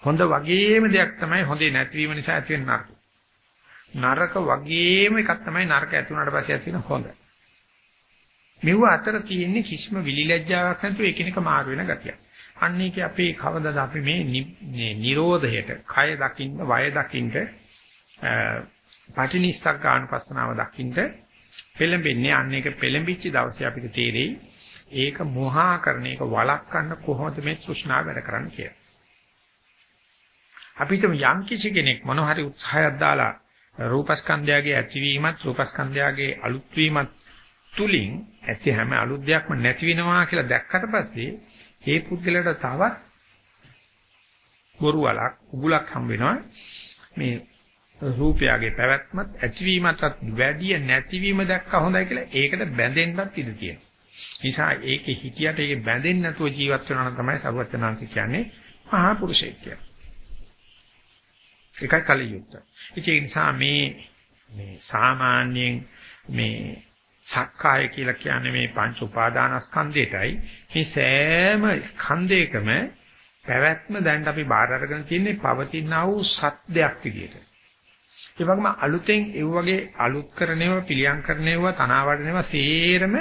හොඳ වගේම දෙයක් තමයි හොඳේ නැතිවීම නිසා ඇති වෙන නරක. නරක වගේම එකක් තමයි නරක ඇති වුණාට පස්සේ ඇති වෙන හොඳ. මෙව අතර තියෙන්නේ කිසිම විලිලැජ්ජාවක් නැතුව එකිනෙක මාරු වෙන ගතියක්. අන්න ඒකේ අපේ කවදාද අපි මේ මේ Nirodhaයට, කය දකින්න, වය දකින්න, පටිනිස්සක් ගන්නපස්සනාව දකින්න පෙළඹෙන්නේ අන්න ඒක පෙළඹිච්ච දවසේ අපිට තේරෙයි ඒක මොහා කරන එක වළක්වන්න කොහොමද මේ තෘෂ්ණාව වැඩ කරන්නේ කියලා. අපිට යම් කිසි කෙනෙක් මොන හරි උත්සාහයක් දාලා රූපස්කන්ධයගේ ඇතිවීමත් රූපස්කන්ධයගේ අලුත් වීමත් තුලින් ඇති හැම අලුත් දෙයක්ම නැති වෙනවා කියලා දැක්කට පස්සේ ඒ පුද්ගලයාට තවත් බොරු වලක් උගුලක් හම් වෙනවා මේ රූපයගේ පැවැත්මත් ඇතිවීමටත් වැඩිය නැතිවීම දැක්ක හොඳයි කියලා ඒකට බැඳෙන්නත් ඉඩ තියෙනවා. නිසා ඒකේ හිතියට ඒකේ බැඳෙන්නේ නැතුව ජීවත් වෙනවා නම් තමයි සරුවචනාංශ කියන්නේ මහා පුරුෂයෙක් කියලා. ඒකයි කලියුක්ත. ඒ නිසා මේ මේ සාමාන්‍යයෙන් මේ සක්කාය කියලා කියන්නේ මේ පංච උපාදානස්කන්ධයටයි මේ සෑම ස්කන්ධයකම පැවැත්ම දැන් අපි බාර අරගෙන තියන්නේ පවතිනා වූ සත්‍යයක් විදියට. ඒ වගේම අලුතෙන් ඒ වගේ අලුත් කරනේව පිළියම් කරනේව තනවාඩනේව සේරම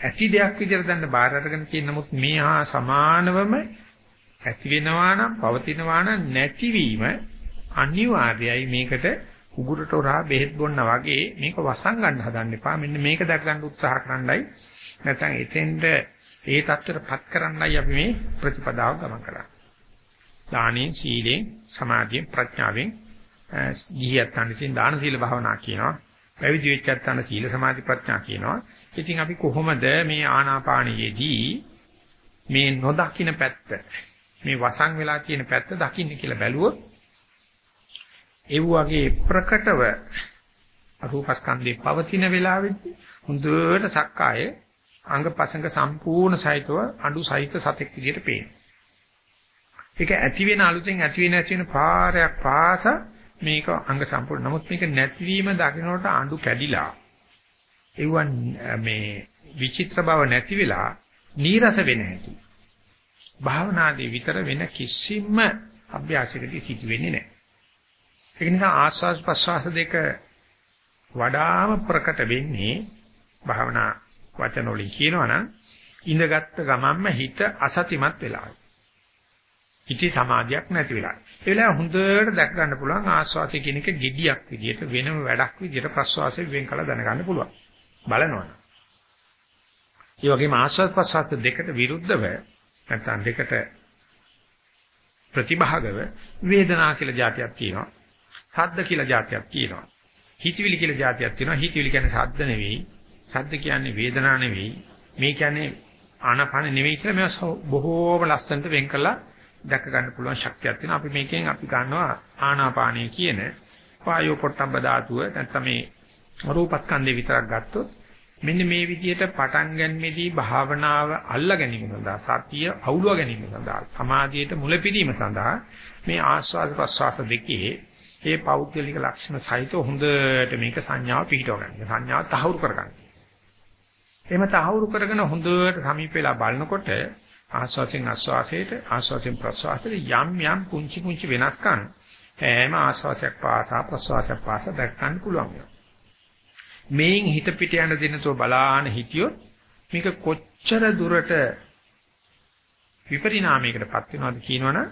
ඇති දෙයක් විදියට දැන් බාර අරගෙන තියෙන නමුත් මේ හා සමානවම ඇති වෙනවා නම් පවතිනවා නම් නැතිවීම අනිවාර්යයි මේකට උගුරට උරා බෙහෙත් බොන්න වගේ මේක වසන් ගන්න හදන්න එපා. මෙන්න මේක දැක ගන්න උත්සාහ කරන්නයි නැත්නම් එතෙන්ද ඒ தත්තරපත් කරන්නයි අපි මේ ප්‍රතිපදාව ගමන් කරන්නේ. දානෙන්, සීලෙන්, සමාධියෙන්, ප්‍රඥාවෙන් ගිහියත්න් ඉතින් දාන සීල භාවනා කියනවා. පැවිදි වෙච්චත්න සීල සමාධි ප්‍රඥා කියනවා. ඉතින් අපි කොහොමද මේ ආනාපානයේදී මේ නොදකින්න පැත්ත මේ වසන් වෙලා තියෙන පැත්ත දකින්න කියලා බැලුවොත් ඒ වගේ ප්‍රකටව රූපස්කන්ධේ පවතින වෙලාවෙදී හොඳට සක්කාය අංගපසංග සම්පූර්ණ සහිතව අඩු සහිත සතෙක් විදිහට පේනවා. ඒක ඇති වෙන අලුතෙන් ඇති වෙන ඇති වෙන පාරයක් පාස මේක අංග සම්පූර්ණ. නමුත් මේක නැතිවීම දකින්නට අඬු කැඩිලා ඒවන් මේ විචිත්‍ර බව නැති වෙලා නීරස වෙන හැටි. භාවනාදී විතර වෙන කිසිම අභ්‍යාසයකදී සිදු වෙන්නේ නැහැ. ඒක නිසා ආස්වාස් ප්‍රස්වාස දෙක වඩාම ප්‍රකට වෙන්නේ භාවනා වචන වලින් කියනවනම් ඉඳගත්ත ගමන්ම හිත අසතිමත් වෙලා. ඉති සමාධියක් නැති වෙලා. ඒ වෙලාව හොඳට දැක ගන්න පුළුවන් ආස්වාසය කියන එක gediyak විදියට වෙනම වැඩක් විදියට ප්‍රස්වාසය වෙන් කළා දැනගන්න පුළුවන්. බලනවනේ. ඒ වගේම ආස්වාද ප්‍රස්වාස දෙකට විරුද්ධව නැත්නම් දෙකට ප්‍රතිභාගව වේදනා කියලා જાතියක් තියෙනවා. සද්ද කියලා જાතියක් තියෙනවා. හිතවිලි කියලා જાතියක් තියෙනවා. හිතවිලි කියන්නේ සද්ද නෙවෙයි. සද්ද කියන්නේ වේදනා නෙවෙයි. මේ කියන්නේ ආනපන නෙවෙයි කියලා මේවා බොහෝම ලස්සනට වෙන් කළා දැක ගන්න පුළුවන් ශක්තියක් තියෙනවා. අපි මේකෙන් අපි ගන්නවා ආනාපානය කියන වායෝ පොට්ටබ්බ ධාතුව නැත්නම් මේ රූපස්කන්ධේ විතරක් ගත්තොත් මෙන්න මේ විදිහට පටන් ගැනීමේදී භාවනාව අල්ලා ගැනීම සඳහා සතිය අවුලව ගැනීම සඳහා සමාධියට මුලපිරීම සඳහා මේ ආස්වාද ප්‍රස්වාස දෙකේ ඒ පෞද්ගලික ලක්ෂණ සහිතව හොඳට මේක සංඥාව පිහිටව ගන්න. සංඥාව තහවුරු කරගන්න. එහෙම තහවුරු කරගෙන හොඳට සමීප වෙලා බලනකොට ආස්වාසයෙන් ආස්වාසයට ආස්වාසයෙන් ප්‍රස්වාසයට යම් යම් පුංචි පුංචි වෙනස්කම් හැම ආස්වාසයක් පාසා ප්‍රස්වාසයක් පාසා දැක් ගන්න පුළුවන් වෙනවා. මේන් හිත පිට යන දිනතෝ බලාන හිටියොත් මේක කොච්චර දුරට විපරිණාමයකටපත් වෙනවද කියනවනම්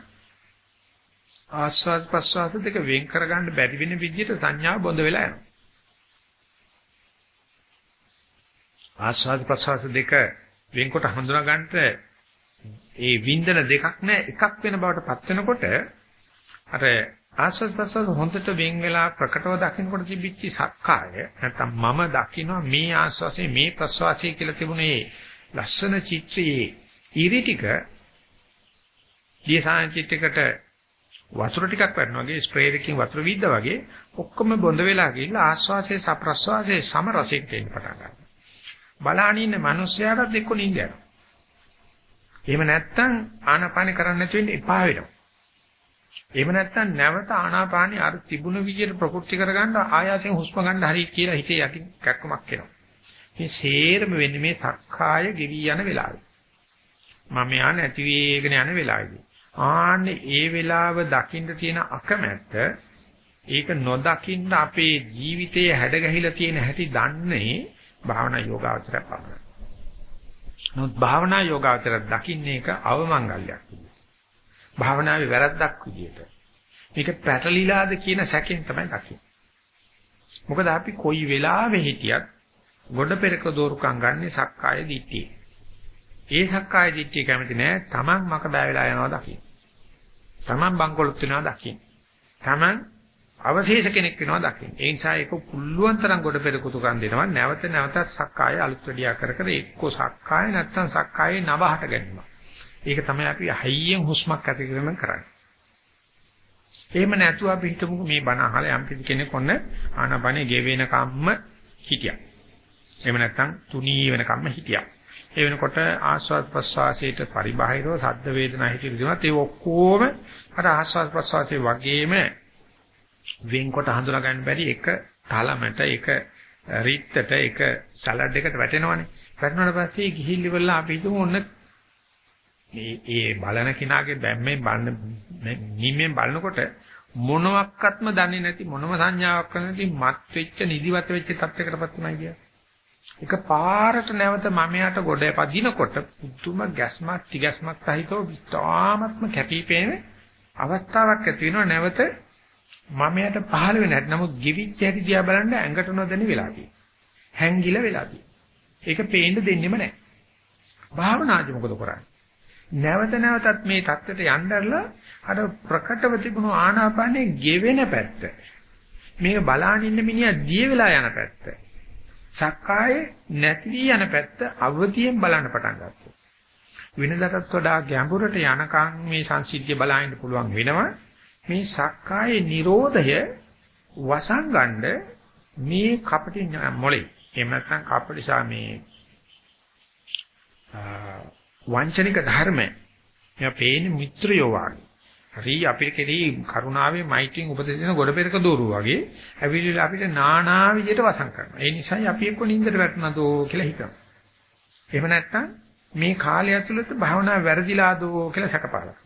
ආස්වාද ප්‍රස්වාස දෙක වෙන් කරගන්න බැරි වෙන විදිහට සංඥා බොඳ වෙලා යනවා. ආස්වාද ප්‍රසවාස දෙක වෙන්කොට හඳුනා ගන්නට ඒ වින්දන දෙකක් නෑ එකක් වෙන බවට පත් වෙනකොට අර ආස්වාද ප්‍රසවාස හොඳට වෙන් වෙලා ප්‍රකටව දකින්නකොට තිබිච්ච සක්කාය නැත්තම් මම දකිනවා මේ ආස්වාසේ මේ ප්‍රසවාසය කියලා තිබුණේ ලස්සන චිත්‍රයේ ඉරි ටික දියසාන චිත්‍රයකට වතුර ටිකක් වටනවා වගේ ස්ප්‍රේ එකකින් වතුර විද්දා වගේ ඔක්කොම බොඳ වෙලා ගිහිල්ලා ආස්වාසේ සප්‍රස්වාසේ සම රසයෙන් තේින්න පටන් ගන්නවා. බලාගෙන ඉන්න මිනිස්සයාටත් එක්ක නිින්ද යනවා. එහෙම නැත්තම් ආනාපාන කරන්න නැති වෙන්න එපා වෙනවා. එහෙම නැත්තම් නැවත ආනාපානි අර තිබුණ විදියට ප්‍රකෘති කරගන්න ආයාසයෙන් හුස්ම ගන්න හරි කියලා හිතේ යටින් කැක්කමක් එනවා. මේ සේරම වෙන්නේ මේ සක්කාය ගෙවි යන වෙලාවේ. මම යා නැති වේගෙන යන වෙලාවේදී. ආන්නේ ඒ වෙලාව දකින්න තියෙන අකමැත්ත ඒක නොදකින්න අපේ ජීවිතයේ හැඩගැහිලා තියෙන හැටි දන්නේ භාවනා යෝගාවචරය පමණයි. නමුත් භාවනා යෝගාවචරය දකින්නේ එක අවමංගල්‍යයක් විදියට. භාවනාවේ වැරද්දක් විදියට. මේක පැටලිලාද කියන සැකෙන් තමයි දකින්නේ. මොකද අපි කොයි වෙලාවෙ හිටියත් ගොඩ පෙරක දෝරුකම් ගන්නේ සක්කාය දිට්ඨිය. ඒ සක්කාය දිට්ඨිය කැමති නෑ Taman මක බෑ වෙලා යනවා දකින්න. Taman බංකොලොත් වෙනවා දකින්න. Taman අවශේෂ කෙනෙක් වෙනවා දකින්න. ඒ නිසා ඒක පුළුවන් තරම් ගොඩ පෙරකුතු කන් දෙනවා. නැවත නැවතත් සක්කාය අලුත් වැඩියා කර කර එක්කෝ සක්කාය නැත්තම් සක්කායේ නවහට ගැනීම. ඒක තමයි අපි හයියෙන් හුස්මක් ඇති කරන කරන්නේ. එහෙම නැතුව අපි හිතමු මේ බණ අහලා යම් කෙනෙක් ඔන්න ආනපනේ ගෙවෙන කම්ම හිටියා. එහෙම නැත්තම් තුනී වෙන කම්ම හිටියා. ඒ වෙනකොට ආස්වාද ප්‍රසවාසයට පරිබාහිරව සද්ද වේදනා හිතිරිදුනත් ඒ ඔක්කොම අර ආස්වාද ප්‍රසවාසයේ වගේම වෙන්කොට හඳුනා ගන්න බැරි එක තලමට එක රිත්තට එක සලාඩ් එකට වැටෙනවනේ. වැටුණාට පස්සේ ගිහිල්ලි වෙලා අපි හිතමු ඔන්න මේ ඒ බලන කිනාගේ බැම්මෙන් බලන නිම්මෙන් බලනකොට මොනවත්ක්ත්ම දන්නේ නැති මොනම සංඥාවක් නැති මත් වෙච්ච නිදිවත වෙච්ච තත්යකටපත් උනායි කිය. එක පාරට නැවත මමයට ගොඩ පදිනකොට පුදුම ගැස්මක් තිගැස්මක් සහිතව විස්තාමත්ම කැපිපේන අවස්ථාවක් ඇති වෙනවා නැවත මමයට පහළ වෙන්නේ නැත්. නමුත් giviච්ච හැටි දිහා බලන්න ඇඟට නොදැනි වෙලා තියෙනවා. හැංගිලා වෙලා තියෙනවා. ඒක පේන්න දෙන්නෙම නැහැ. භාවනාදි මොකද කරන්නේ? නැවත නැවතත් මේ தත්ත්වයට යnderලා අර ප්‍රකටව තිබුණු ආනාපානයේ ගෙවෙන පැත්ත. මේක බලාගෙන ඉන්න මිනිහා දිය වෙලා යන පැත්ත. සක්කායේ නැති වී යන පැත්ත අවදියෙන් බලන්න පටන් ගත්තා. වෙනදටත් වඩා ගැඹුරට යනකම් මේ සංසිද්ධිය බලන්න පුළුවන් වෙනවා. මේ සක්කායේ Nirodhaය වසංගණ්ඩ මේ කපටි මොලේ එහෙම නැත්නම් කපටිසා මේ වංචනික ධර්ම එයා පේන්නේ මිත්‍රයෝ වගේ. හරි අපිට කෙරෙහි කරුණාවේ මෛත්‍රියෙන් උපදෙස් දෙන ගොඩ පෙරක දෝරු වගේ ඇවිල්ලා අපිට නානා විදියට වසං කරනවා. ඒ නිසායි අපි එක්ක නින්දට වැටුණාදෝ කියලා හිතනවා. එහෙම නැත්නම් මේ කාලය ඇතුළත භාවනාව වැරදිලාදෝ කියලා සැකපාලක්.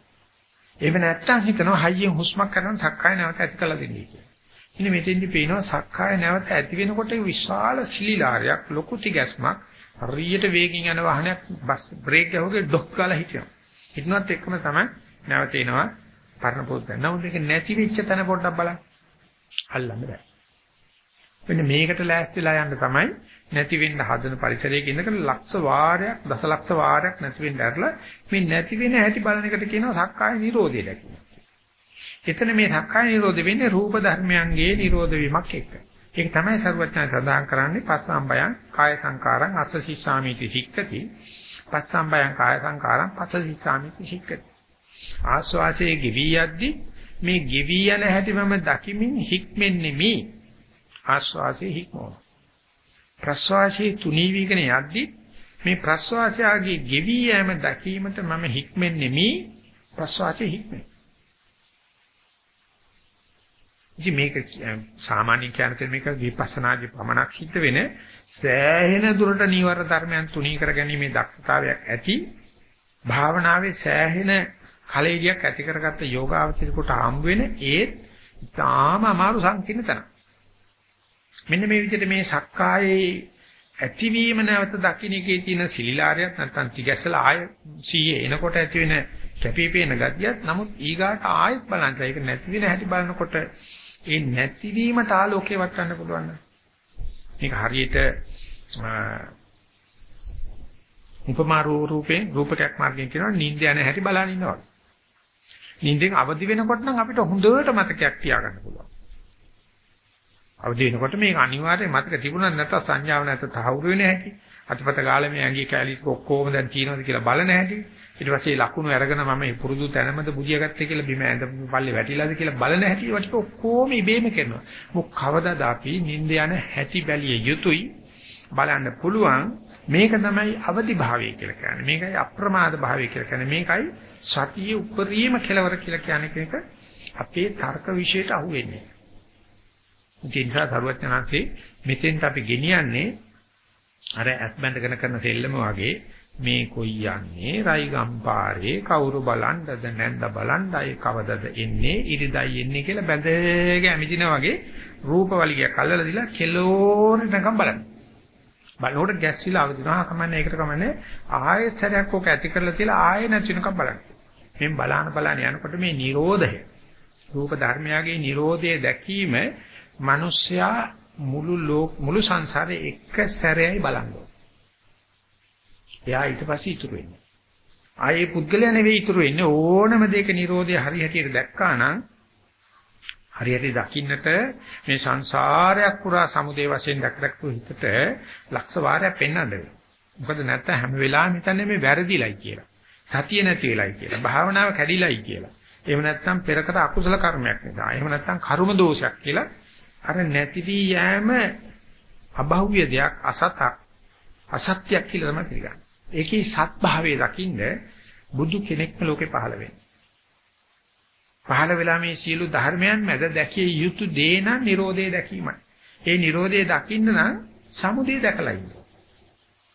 එහෙම නැත්තම් හිතනවා හයියෙන් හුස්මක් ගන්න සක්කාය නැවත ඇති කළ දෙන්නේ කියලා. ඉතින් මෙතෙන්දි පේනවා සක්කාය නැවත ඇති වෙනකොට විශාල සිලිලාරයක් ලොකු තිගැස්මක් හරියට වේගින් යන වාහනයක් බස් බ්‍රේක් ගහුවගේ ඩොක් ගාලා හිටිනවා. හිටනවත් එක්කම තමයි නැවත එනවා පරණ පොත් ගන්න. නමුත් ඒක නැති වෙච්ච තැන පොඩ්ඩක් බලන්න. අල්ලන්න බෑ. මෙන්න මේකට ලෑස්තිලා යන්න තමයි නැති වෙන්න හදන පරිසරයක ඉඳගෙන ලක්ෂ වාරයක් දසලක්ෂ වාරයක් නැති වෙන්න ඇරලා මේ නැති වෙන හැටි බලන එකට කියනවා සක්කාය නිරෝධය දැකීම. එතන මේ සක්කාය නිරෝධ වෙන්නේ රූප ධර්මයන්ගේ නිරෝධ වීමක් එක්ක. ඒක තමයි සරුවචන සඳහන් කරන්නේ පස්සම්බයං කාය සංකාරං අස්සසිස්සාමිති සික්කති. පස්සම්බයං කාය සංකාරං පස්සසිස්සාමිති සික්කති. ආස්වාසයේ ගෙවි යද්දි මේ ගෙවි යන හැටි මම දකිමින් හික්මෙන්නේ මේ ආස්වාසයේ හික්මවන. ප්‍රස්වාසයේ තුනී වීගෙන යද්දි මේ ප්‍රස්වාසයගේ ගෙවි යෑම දැකීමට මම හික්මෙන්නේ මේ ප්‍රස්වාසයේ හික්මෙන්නේ. ඉතින් මේක සාමාන්‍ය කියන මේක විපස්සනාදී පමණක් සිද්ධ වෙන සෑහෙන දුරට නීවර ධර්මයන් තුනී කර ගැනීමේ දක්ෂතාවයක් ඇති භාවනාවේ සෑහෙන කලෙලියක් ඇති කරගත්ත යෝගාවචරිකට හම් වෙන ඒත් තාම අමාරු සංකීර්ණ තැන. මෙන්න මේ විදිහට මේ සක්කායේ ඇතිවීම නැවත දකින්න එකේ තියෙන සිලිලාරයක් නැත්නම් තිගැස්සලා ආය සීයේ එනකොට ඇති වෙන කැපිපේන ගතියත් නමුත් ඊගාට ආයෙත් බලන්න ඒක නැති වෙන හැටි බලනකොට ඒ නැතිවීමට ආලෝකේ වටන්න පුළුවන්. මේක හරියට උපමා රූපේ රූපකයක් මාර්ගයෙන් කියනවා නිින්ද යන හැටි බලන් ඉන්නවා. නිින්දෙන් අවදි වෙනකොට නම් අපිට හොඳට මතකයක් තියාගන්න පුළුවන්. අවදි වෙනකොට මේක අනිවාර්යයෙන් මතක තිබුණා නැත්නම් සංඥාව නැත්නම් තහවුරු වෙන හැටි. අතපත ගාලේ මේ ඇඟි කැලි ඔක්කොම දැන් තියෙනවද කියලා බලන හැටි. ඊට පස්සේ ලකුණු අරගෙන මම මේ පුරුදු තැනමද බුදියා ගත්තේ කියලා බිම ඇඳ පල්ලේ වැටිලාද කියලා බලන හැටි වට ඔක්කොම ඉබේම කරනවා. මොක කවදාද අපි නිින්ද යන හැටි බැලිය යුතුයි බලන්න පුළුවන් මේක තමයි අවදි භාවය කියලා කියන්නේ. මේකයි අප්‍රමාද භාවය කියලා කියන්නේ. මේකයි සතියේ උපරිම කෙලවර කියලා කියන්නේ කෙනෙක් අපේ තර්ක විශේෂයට අහු වෙන්නේ. ඒ නිසා සරුවචනාංශේ මෙතෙන්ට අපි ගෙනියන්නේ අර ඇස් බැඳගෙන කරන සෙල්ලම වගේ මේ කොයි යන්නේ රයිගම්පාරේ කවුරු බලන්නද නැන්ද බලන්නයි කවදද එන්නේ ඉරිදයි එන්නේ කියලා බැඳගෙන ඇමිදින වගේ රූපවලිය කල්ලලා දිලා කෙලෝරටකම් බලන්න. බලනකොට ගැස්සිලා අවදිනවා කමන්නේ ඒකට කමන්නේ ආයෙත් සැරයක් ඕක ඇති කරලා තියලා ආයෙ නැතිනකම් බලන්න. මෙන් බලාන බලාන යනකොට මේ Nirodha රූප ධර්මයාගේ Nirodhe දැකීම මිනිස්සයා මුළු ලෝක මුළු සංසාරේ එක සැරේයි බලන්නේ. එයා ඊට පස්සේ ඉතුරු වෙන්නේ. ආයේ පුද්ගලයා නෙවෙයි ඉතුරු වෙන්නේ ඕනම දෙයක Nirodhe හරි හැටියට දැක්කා නම් හරියට දකින්නට මේ සංසාරයක් පුරා සමුදේ වශයෙන් දැක්දක්තු හිතට ලක්ෂ වාරයක් පෙන්වන්න වෙනවා. මොකද නැත්තම් හැම වෙලාවෙම හිතන්නේ මේ වැරදිලයි කියලා. සතිය නැති වෙලයි කියලා. භාවනාව කැඩිලයි කියලා. එහෙම නැත්නම් පෙරකට අකුසල කර්මයක් නිසා. එහෙම නැත්නම් කර්ම දෝෂයක් කියලා අර නැති වී යෑම අභෞවිය දෙයක් අසතක් අසත්‍යයක් කියලා තමයි පිළිගන්නේ. ඒකේ සත්භාවයේ දකින්න බුදු කෙනෙක්ම ලෝකේ පහළ වෙන්නේ. පහළ වෙලා මේ සියලු ධර්මයන් මැද දැකිය යුතු දේ නම් Nirodhe දැකීමයි. ඒ Nirodhe දකින්න නම් සමුදය දැකලා ඉන්න.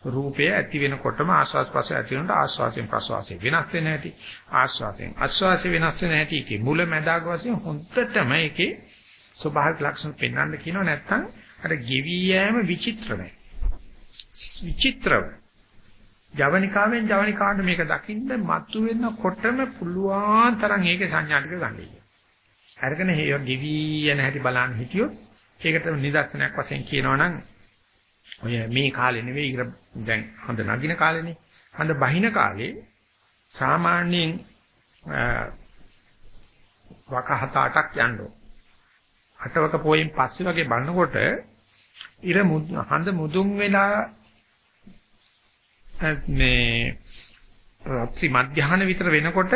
රූපය ඇති වෙනකොටම ආස්වාස් පස්ස ඇති වෙනකොට ආස්වාසයෙන් ප්‍රස්වාසයෙන් වෙනස් වෙන හැටි ආස්වාසයෙන් ආස්වාසයෙන් වෙනස් වෙන හැටි කි මුල මැදාග වශයෙන් හොඳටම ඒකේ ස්වභාවික ලක්ෂණ පෙන්වන්න කියනවා නැත්නම් අර ගෙවි යෑම විචිත්‍රමයි විචිත්‍රව ජවනිකාවෙන් ජවනිකාට මේක දකින්න මතු වෙනකොටම පුළුවන් තරම් ඒකේ සංඥා ටික ගන්න. අරගෙන හේය ගෙවි යන හැටි බලන්න හිටියොත් ඒකට නිදර්ශනයක් වශයෙන් කියනවනම් ඔය මේ කාලේ නෙවෙයි ඉර දැන් හඳ නගින කාලේනේ. හඳ බහින කාලේ සාමාන්‍යයෙන් වක හත අටක් යන්න ඕන. අටවක පොයෙන් පස්සේ වගේ බලනකොට ඉර හඳ මුදුන් වෙලා මේ රාත්‍රී මධ්‍යහන විතර වෙනකොට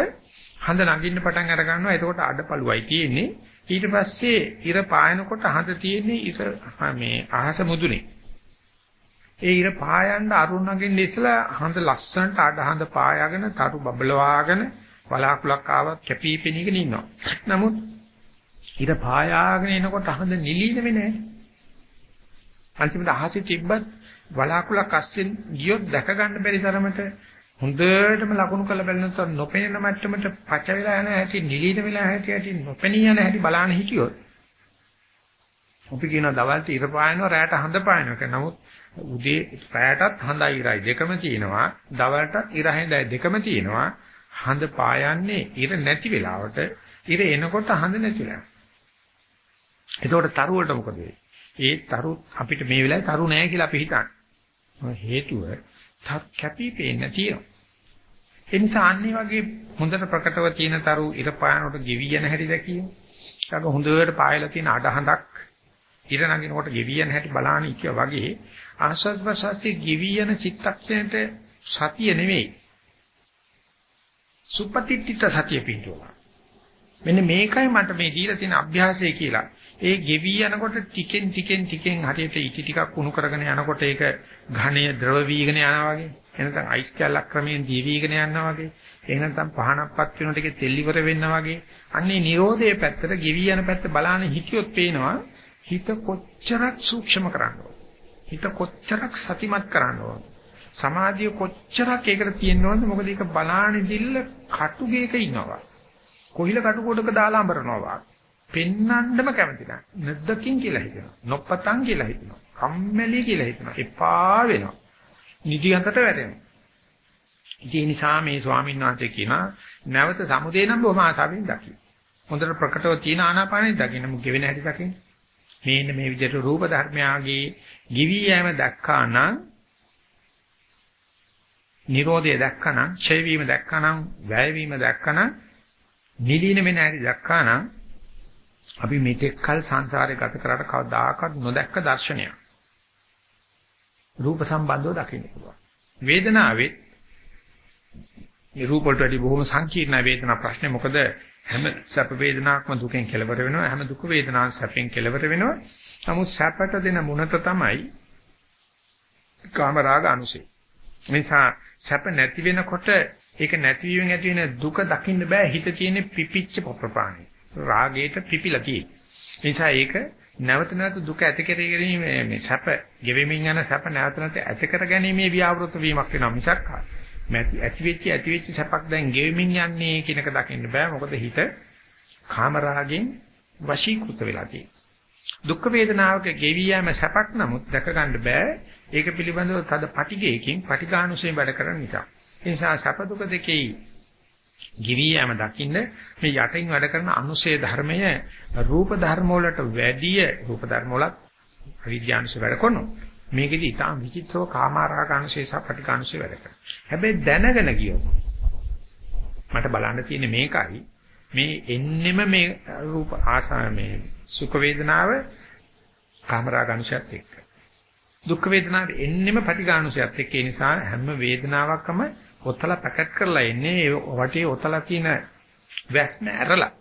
හඳ නගින්න පටන් අර ගන්නවා. එතකොට අඩපළුවයි තියෙන්නේ. ඊට පස්සේ ඉර පායනකොට හඳ තියෙන්නේ ඉර මේ අහස මුදුනේ. ඒ ඉර පායන්න අරුණ නගින්න ඉස්සලා හඳ ලස්සනට අඩ හඳ පායාගෙන තරු බබලවාගෙන වලාකුලක් ආවත් කැපිපෙනීගෙන ඉන්නවා. නමුත් ඉර පායාගෙන එනකොට හඳ නිලීන වෙන්නේ නැහැ. අන්තිමට අහසේ තිබ්බත් වලාකුලක් අස්සෙන් ගියොත් දැක ගන්න බැරි තරමට හොඳටම ලකුණු කරලා බලනකොට නොපෙනෙන මට්ටමට පච වෙලා යන හැටි නිලීන වෙලා හැටි හැටි නොපෙනී යන හැටි බලන්න හිටියොත් අපි කියන දවල්ට ඉර පායනවා රැයට හඳ පායනවා කියලා. නමුත් උදේ රැයටත් හඳයි ඉරයි දෙකම තියෙනවා. දවල්ටත් ඉර හඳයි දෙකම තියෙනවා. හඳ පායන්නේ ඉර නැති වෙලාවට ඉර එනකොට හඳ නැතිලා. එතකොට තරුවලට මොකද වෙන්නේ? ඒ තරු අපිට මේ වෙලාවේ තරු නැහැ කියලා අපි හිතන්නේ. හේතුව තත් කැපී පේන්න තියෙනවා. ඒ නිසා අන්නේ වගේ හොඳට ප්‍රකටව තියෙන තරු ඉර පායනකොට ගෙවි යන හැටි දැකීම. ඒක හොඳට පායලා තියෙන අඩහඳක් ඉර නගිනකොට ගෙවි යන හැටි බලාන ඉක්ක වගේ ආස්වාද ප්‍රසාරයේ ගෙවි යන චිත්තක්ෂණයට සතිය නෙවෙයි. සුපතිත්‍ිත සතිය පිටුවා. මෙන්න මේකයි මට මේ දීලා තියෙන අභ්‍යාසය කියලා. ඒ ගෙවි යනකොට ටිකෙන් ටිකෙන් ටිකෙන් හරියට ඉටි ටිකක් උණු කරගෙන යනකොට ඒක ඝණය ද්‍රව වීගෙන යනවා වගේ. එහෙනම් අයිස් කැලක් ක්‍රමයෙන් දී වීගෙන යනවා වගේ. එහෙනම් පහනක්පත් වෙනකොට ඒකේ තෙල් ඉවර වෙනවා වගේ. අන්නේ Nirodhe පැත්තට ගෙවි යන පැත්ත බලන්න හිතියොත් පේනවා හිත කොච්චරක් සූක්ෂම කරන්නවද? හිත කොච්චරක් සතිමත් කරන්නවද? සමාධිය කොච්චරක් ඒකට තියෙනවද? මොකද ඒක බලාන ඉදිල්ල කටුගේක ඉන්නවා. කොහිල කටු කොටක දාලා අඹරනවා. පෙන්නන්නම කැමති නැහැ. නැද්දකින් කියලා හිතනවා. නොපතන් කියලා හිතනවා. කම්මැලි කියලා හිතනවා. එපා වෙනවා. නිදිගතට වැටෙනවා. ඒ නිසා මේ ස්වාමීන් වහන්සේ කියනවා නැවත සමුදේ නම් බොහොම ආසාවෙන් දකි. හොඳට ප්‍රකටව තියෙන ආනාපානෙ දකින්න මුගෙ වෙන හැටි දකින්න. මේන්න මේ විදිහට රූප ධර්මයාගේ ගිවි යෑම දැක්කා නම් Nirodha දැක්කනම්, ඡය වීම දැක්කනම්, වැය වීම දැක්කනම්, නිදීන වෙන හැටි දැක්කනම් අපි මෙතෙක් කල සංසාරේ ගත කරාට කවදාකවත් නොදැක්ක දර්ශනයක්. රූප සම්බන්ධව දකින්න පුළුවන්. වේදනාවෙත් මේ රූප වලට වඩා බොහොම සංකීර්ණ වේදනා ප්‍රශ්නේ මොකද හැම සැප වේදනාවක්ම දුකෙන් කෙලවර වෙනවා හැම දුක වේදනාවක් සැපෙන් කෙලවර වෙනවා නමුත් සැපට දෙන මුනත තමයි කාම රාග අනුසය නිසා සැප නැති වෙනකොට ඒක නැතිවීමෙන් ඇති වෙන දුක දකින්න බෑ හිත තියෙන පිපිච්ච ප්‍රපාණය. රාගයට පිපිලා තියෙන්නේ. නිසා ඒක නැවත නැවත දුක ඇති කරගෙන මේ සැප ගෙවෙමින් යන සැප නැවත නැවත ඇති කර ගැනීමේ ව්‍යවෘත වීමක් වෙනවා මිසක් ඇති වෙච්ච ඇති වෙච්ච සැපක් දැන් ගෙවෙමින් යන්නේ කියන එක දකින්න බෑ මොකද හිත කාම රාගෙන් වශීකృత වෙලා තියෙන්නේ. දුක් වේදනාවක ගෙවි යෑම සැපක් නමුත් දැක ගන්න බෑ ඒක පිළිබඳව තද පටිගයකින් පටිඝානුසයෙන් වැඩ කරන නිසා ඒ නිසා සැප දුක දෙකේ ගෙවි යෑම දකින්න මේ යටින් වැඩ කරන අනුශේ ධර්මය රූප ධර්ම වලට වැඩිය රූප ධර්ම වලත් අවිද්‍යානුශේ වැඩ කරනවා. මේකෙදි ඊටාම් විචිත්‍රව කාමාරාගානුශේ සහ පටිඝානුශේ වැඩ කරනවා. හැබැයි දැනගෙන ගියොත් මට බලන්න තියෙන්නේ මේකයි මේ එන්නෙම මේ රූප ආසා මේ සුඛ වේදනාව කාමරාගනුසයත් එක්ක. දුක් වේදනාව එන්නෙම පටිඝානුසයත් එක්ක. ඒ නිසා හැම වේදනාවක්ම ඔතලා පැකට් කරලා එන්නේ වටේ ඔතලා තියෙන වැස්ම ඇරලා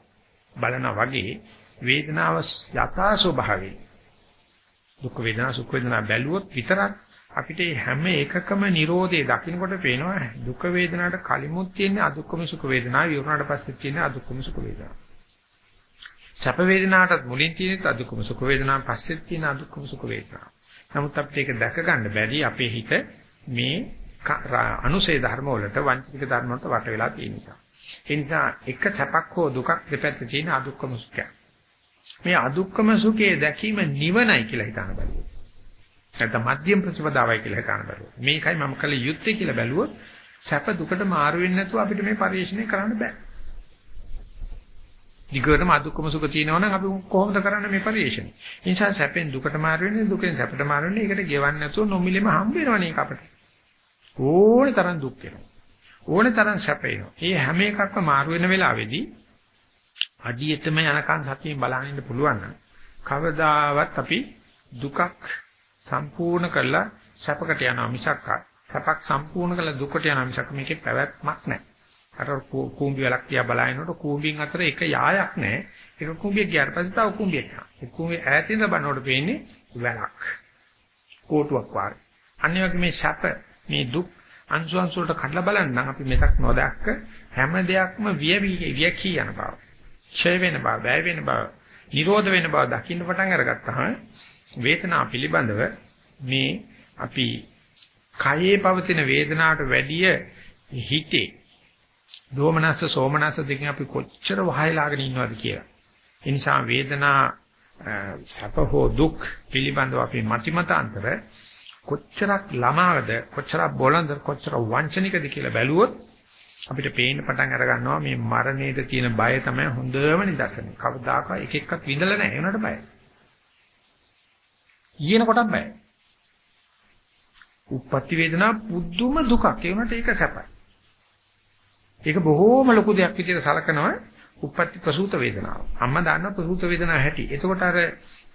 බලනා වගේ වේදනාව යථා ස්වභාවය දුක් වේදනා සුඛ වේදනා බැලුවොත් විතරක් අපිට හැම එකකම Nirodhe දකින්නකොට පේනවා දුක් වේදනාවට කලිමුත් තියෙන අදුක්කම සුඛ වේදනාව ඉවරනාට පස්සේ තියෙන අදුක්කම සුඛ වේදනාව. සැප වේදනාවටත් මුලින් තියෙන අදුක්කම සුඛ වේදනාව පස්සේ තියෙන අදුක්කම සුඛ වේදනාව. නමුත් අපිට ඒක දැක ගන්න බැරි අපේ හිත මේ අනුසේ ධර්ම වලට වංචනික ධර්ම වලට වට වෙලා තියෙන නිසා. ඒ නිසා එක සැපක් හෝ දුකක් දෙපැත්තේ තියෙන අදුක්කම සුඛය. මේ අදුක්කම සුඛයේ දැකීම නිවනයි කියලා හිතන බැලුවොත්. නැත්නම් මධ්‍යම ප්‍රතිපදාවයි කියලා හිතන බැලුවොත්. මේකයි මම කළ යුත්තේ කියලා බැලුවොත් සැප දුකට මාරු වෙන්නේ නැතුව අපිට මේ පරිශ්‍රණය කරන්න බෑ. දිගටම අදුක්කම සුඛ තියෙනවා නම් අපි කොහොමද කරන්නේ මේ පරිශ්‍රණය? ඒ නිසා සැපෙන් දුකට මාරු වෙන්නේ දුකෙන් සැපට මාරු වෙන්නේ ඒකට ගෙවන්න නැතුව නොමිලෙම හම්බ වෙනවනේ ඒක අපිට. ඕනේ තරම් දුක් වෙනවා. ඕනේ තරම් සැප එනවා. මේ හැම එකක්ම මාරු වෙන වෙලාවේදී අඩියටම යනකන් සතියෙන් බලන්න ඉන්න පුළුවන් නම් කවදාවත් අපි දුකක් සම්පූර්ණ කරලා සැපකට යනවා මිසක් සැපක් සම්පූර්ණ කරලා දුකට යනවා මිසක් මේකේ පැවැත්මක් නැහැ. අර කූඹි වලක් තියා බලනකොට කූඹින් අතර එක යායක් නැහැ. ඒක කූඹියක් ගියාට පස්සේ තව කූඹියක් යනවා. ඒ කූඹිය ඈතින් බලනකොට පේන්නේ වැලක්. කෝටුවක් වගේ. අනිත් වගේ මේ සැප මේ දුක් අංශු අංශු වලට කඩලා බලන්න අපි මෙතක් නොදැක්ක හැම දෙයක්ම විය විය කී යන බව. ඡය වෙන බව, වැය වෙන බව, නිරෝධ වෙන බව දකින්න පටන් අරගත්තාම වේදනාව පිළිබඳව මේ අපි කයේ පවතින වේදනාවට වැඩිය හිතේ දෝමනස්ස සෝමනස්ස දෙකෙන් අපි කොච්චර වහයලාගෙන ඉන්නවද කියලා. ඒ නිසා වේදනා සැප හෝ දුක් පිළිබඳව අපි මතිමතාන්තර කොච්චරක් ළමාවද කොච්චරක් බොළඳ කොච්චර වංචනිකද කියලා බැලුවොත් අපිට පේන්න පටන් අර ගන්නවා මේ මරණයට තියෙන බය තමයි හොඳම නිදර්ශනය. කවදාකවත් එක එක්කත් විඳලා නැහැ. ඒනට බයයි. ඊයන කොටත් බයයි. උප්පත්ති වේදනා පුදුම දුකක්. ඒ වුණාට ඒක සැපයි. ඒක බොහෝම ලොකු දෙයක් විදිහට සලකනවා උප්පත්ති ප්‍රසූත වේදනාව. අම්මා දන්නා ප්‍රසූත වේදනාව හැටි. එතකොට අර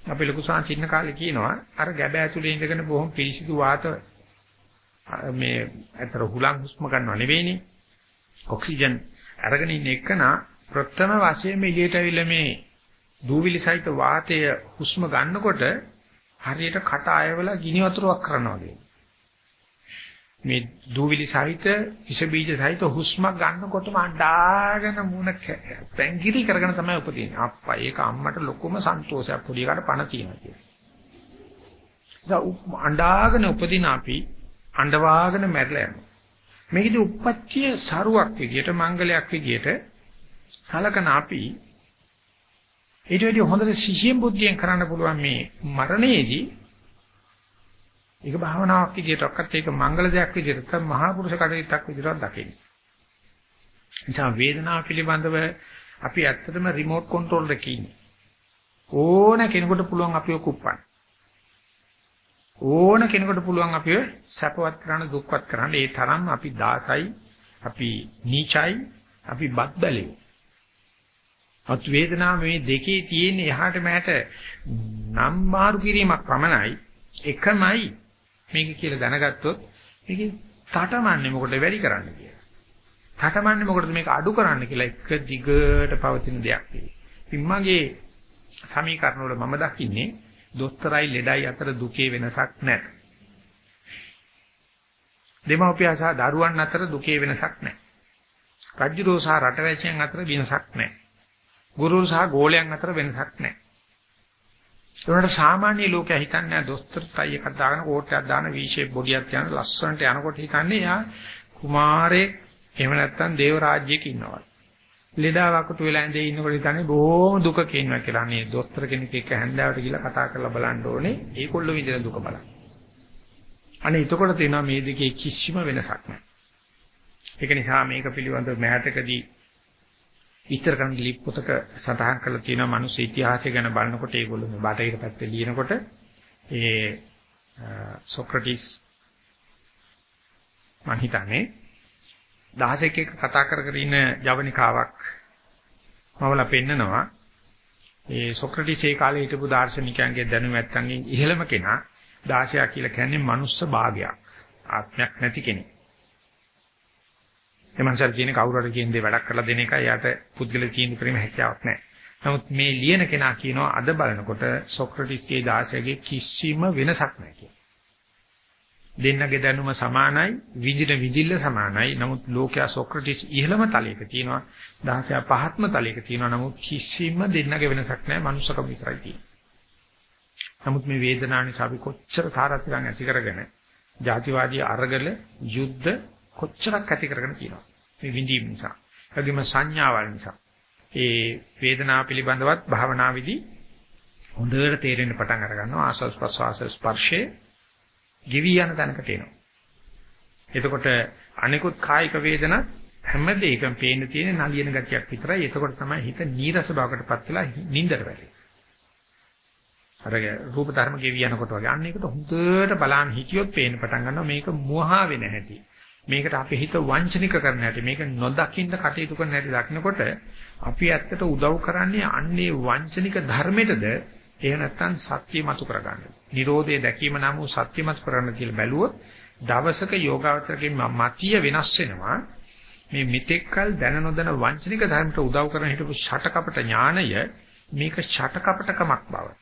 අපි ලොකු සාංචින්න කාලේ කියනවා අර ගැබ ඇතුලේ ඉඳගෙන බොහොම පිරිසිදු වාත මේ අතර හුලං හුස්ම ගන්නව නෙවෙයිනේ. ඔක්සිජන් අරගෙන ඉන්න එකන ප්‍රථම වශයෙන් එළියට ඇවිල්ලා මේ දූවිලි සහිත වාතය හුස්ම ගන්නකොට හරියට කට අයවලා ගිනි වතුරක් කරනවා වගේ. මේ දූවිලි සහිත විස බීජ සහිත හුස්මක් ගන්නකොටම අඬාගෙන මුණ පැංගිරි කරගෙන තමයි උපදින්නේ. අප්පා ඒක අම්මට ලොකුම සන්තෝෂයක් පොඩි එකාට පණ තියෙනවා කියන්නේ. අඬාගෙන උපදින අපි අඬවාගෙන මැරලා යනවා. මේකදී උප්පත්තිය සරුවක් විදියට මංගලයක් විදියට සලකන අපි ඊට වැඩි හොඳට සිහියෙන් බුද්ධියෙන් කරන්න පුළුවන් මේ මරණයේදී ඒක භාවනාවක් විදියට ඔක්කත් ඒක මංගල දෙයක් විදියට තමයි මහා පුරුෂ කටයුත්තක් විදියට දකින්නේ. නිසා වේදනාව පිළිබඳව අපි ඇත්තටම රිමෝට් කන්ට්‍රෝල් එකේ ඉන්නේ. ඕන කෙනෙකුට පුළුවන් අපිව කුප්පන්න. ඕන කෙනෙකුට පුළුවන් අපිව සැපවත් කරන්න දුක්වත් කරන්න ඒ තරම් අපි දාසයි අපි නීචයි අපි බද්දලේ අත් වේදනාව මේ දෙකේ තියෙන එහාට මෙහාට නම් මාරු කිරීමක් පමණයි එකමයි මේක කියලා දැනගත්තොත් මේක තටමන්නේ මොකටද වැඩි කරන්න කියලා. තටමන්නේ මොකටද මේක අඩු කරන්න කියලා එක දිගට පවතින දෙයක්. ඉතින් මගේ සමීකරණ වල මම දකින්නේ දොස්තරයි ලෙඩයි අතර දුකේ වෙනසක් නැහැ. දෙමව්පියා සහ දරුවන් අතර දුකේ වෙනසක් නැහැ. රජුරෝ සහ රටවැසියන් අතර වෙනසක් නැහැ. ගුරු සහ ගෝලයන් අතර වෙනසක් නැහැ. ඒකට සාමාන්‍ය ලෝකයා හිතන්නේ දොස්තර තයි එකක් දාගෙන කෝට්ටයක් දාන V-shape බොඩියක් යන ලස්සනට යනකොට හිතන්නේ යා කුමාරයෙක් එහෙම නැත්නම් දේව රාජ්‍යයක ඉන්නවා. ලෙඩා වකුටු වෙලා ඇඳේ ඉන්නකොට හිතන්නේ බොහොම දුකක ඉන්නවා කියලා. අනේ දොස්තර කෙනෙක් එක්ක හැන්දාවට ගිහලා කතා කරලා බලන්න ඕනේ. ඒකොල්ලෝ විඳින දුක බලන්න. අනේ එතකොට තේනවා මේ දෙකේ කිසිම වෙනසක් නැහැ. ඒක නිසා මේක පිළිබඳව මෑතකදී විස්තර කරන ලිප් පොතක සටහන් කරලා තියෙනවා මිනිස් ඉතිහාසය ගැන බලනකොට ඒගොල්ලෝ මේ බටහිර පැත්තේ ලියනකොට. ඒ සොක්‍රටිස් මම හිතන්නේ 16 එක කතා කර කර ඉන්න ජවනිකාවක් මවලා පෙන්නනවා. ඒ සොක්‍රටිස් ඒ කාලේ හිටපු දාර්ශනිකයන්ගේ දැනුම නැත්තන්ගෙන් ඉහළම කෙනා 16 කියලා කියන්නේ මනුස්ස භාගයක්. ආත්මයක් නැති කෙනෙක්. ඒ මනසට කියන කවුරු හරි කියන දේ වැඩක් කරලා දෙන එක යාට පුද්ගල තීන්දුව කිරීම හැකියාවක් නැහැ. නමුත් මේ ලියන කෙනා කියනවා අද බලනකොට සොක්‍රටිස්ගේ 16ගේ කිසිම වෙනසක් නැහැ කියලා. දෙන්නගේ දැනුම සමානයි, විඳින විදිල්ල සමානයි. නමුත් ලෝකයා සොක්‍රටිස් ඉහළම තලයක තියෙනවා, 16 පහත්ම තලයක තියෙනවා. නමුත් කිසිම දෙන්නගේ වෙනසක් නැහැ, මනුස්සකම විතරයි තියෙන්නේ. නමුත් මේ වේදනාව නිසා අපි කොච්චර තාරාතිරම් ඇති කරගෙන, ජාතිවාදී අරගල, යුද්ධ කොච්චරක් ඇති කරගෙන තියෙනවා. මේ විඳීම නිසා. ඒගොම සංඥාවල් නිසා. ඒ වේදනාව පිළිබඳවත් භාවනාවේදී හොඳට තේරෙන්න පටන් අර ගන්නවා ආස්වාස් ප්‍රස්වාස ස්පර්ශයේ ගෙවි යන තැනකට එනවා. එතකොට අනිකුත් කායික වේදනා හැම දෙයකම පේන්න තියෙන නලියන ගතියක් විතරයි. එතකොට තමයි හිත නීරස බවකටපත් වෙලා නින්දට වැටෙන්නේ. අර රූප ධර්ම ගෙවි යනකොට වගේ. අන්න ඒකට හොඳට බලන් හිටියොත් පේන්න පටන් ගන්නවා මේක මුවහා වෙන හැටි. මේකට අපේ හිත වංචනික කරන හැටි. මේක නොදකින්න කටයුතු කරන හැටි දකිනකොට අපි ඇත්තට උදව් කරන්නේ අන්නේ වංචනික ධර්මයටද එහෙ නැත්නම් සත්‍ය මතු කරගන්න. Nirodhe දැකීම නම් වූ සත්‍ය මතු කරගන්න කියලා බැලුවොත් දවසක යෝගාවචරකේ මතිය වෙනස් වෙනවා. මේ මෙතෙක්කල් දැන නොදැන වංචනික ධර්මයට උදව් කරන හිටපු ෂටකපට ඥානය මේක ෂටකපටකමක් බව.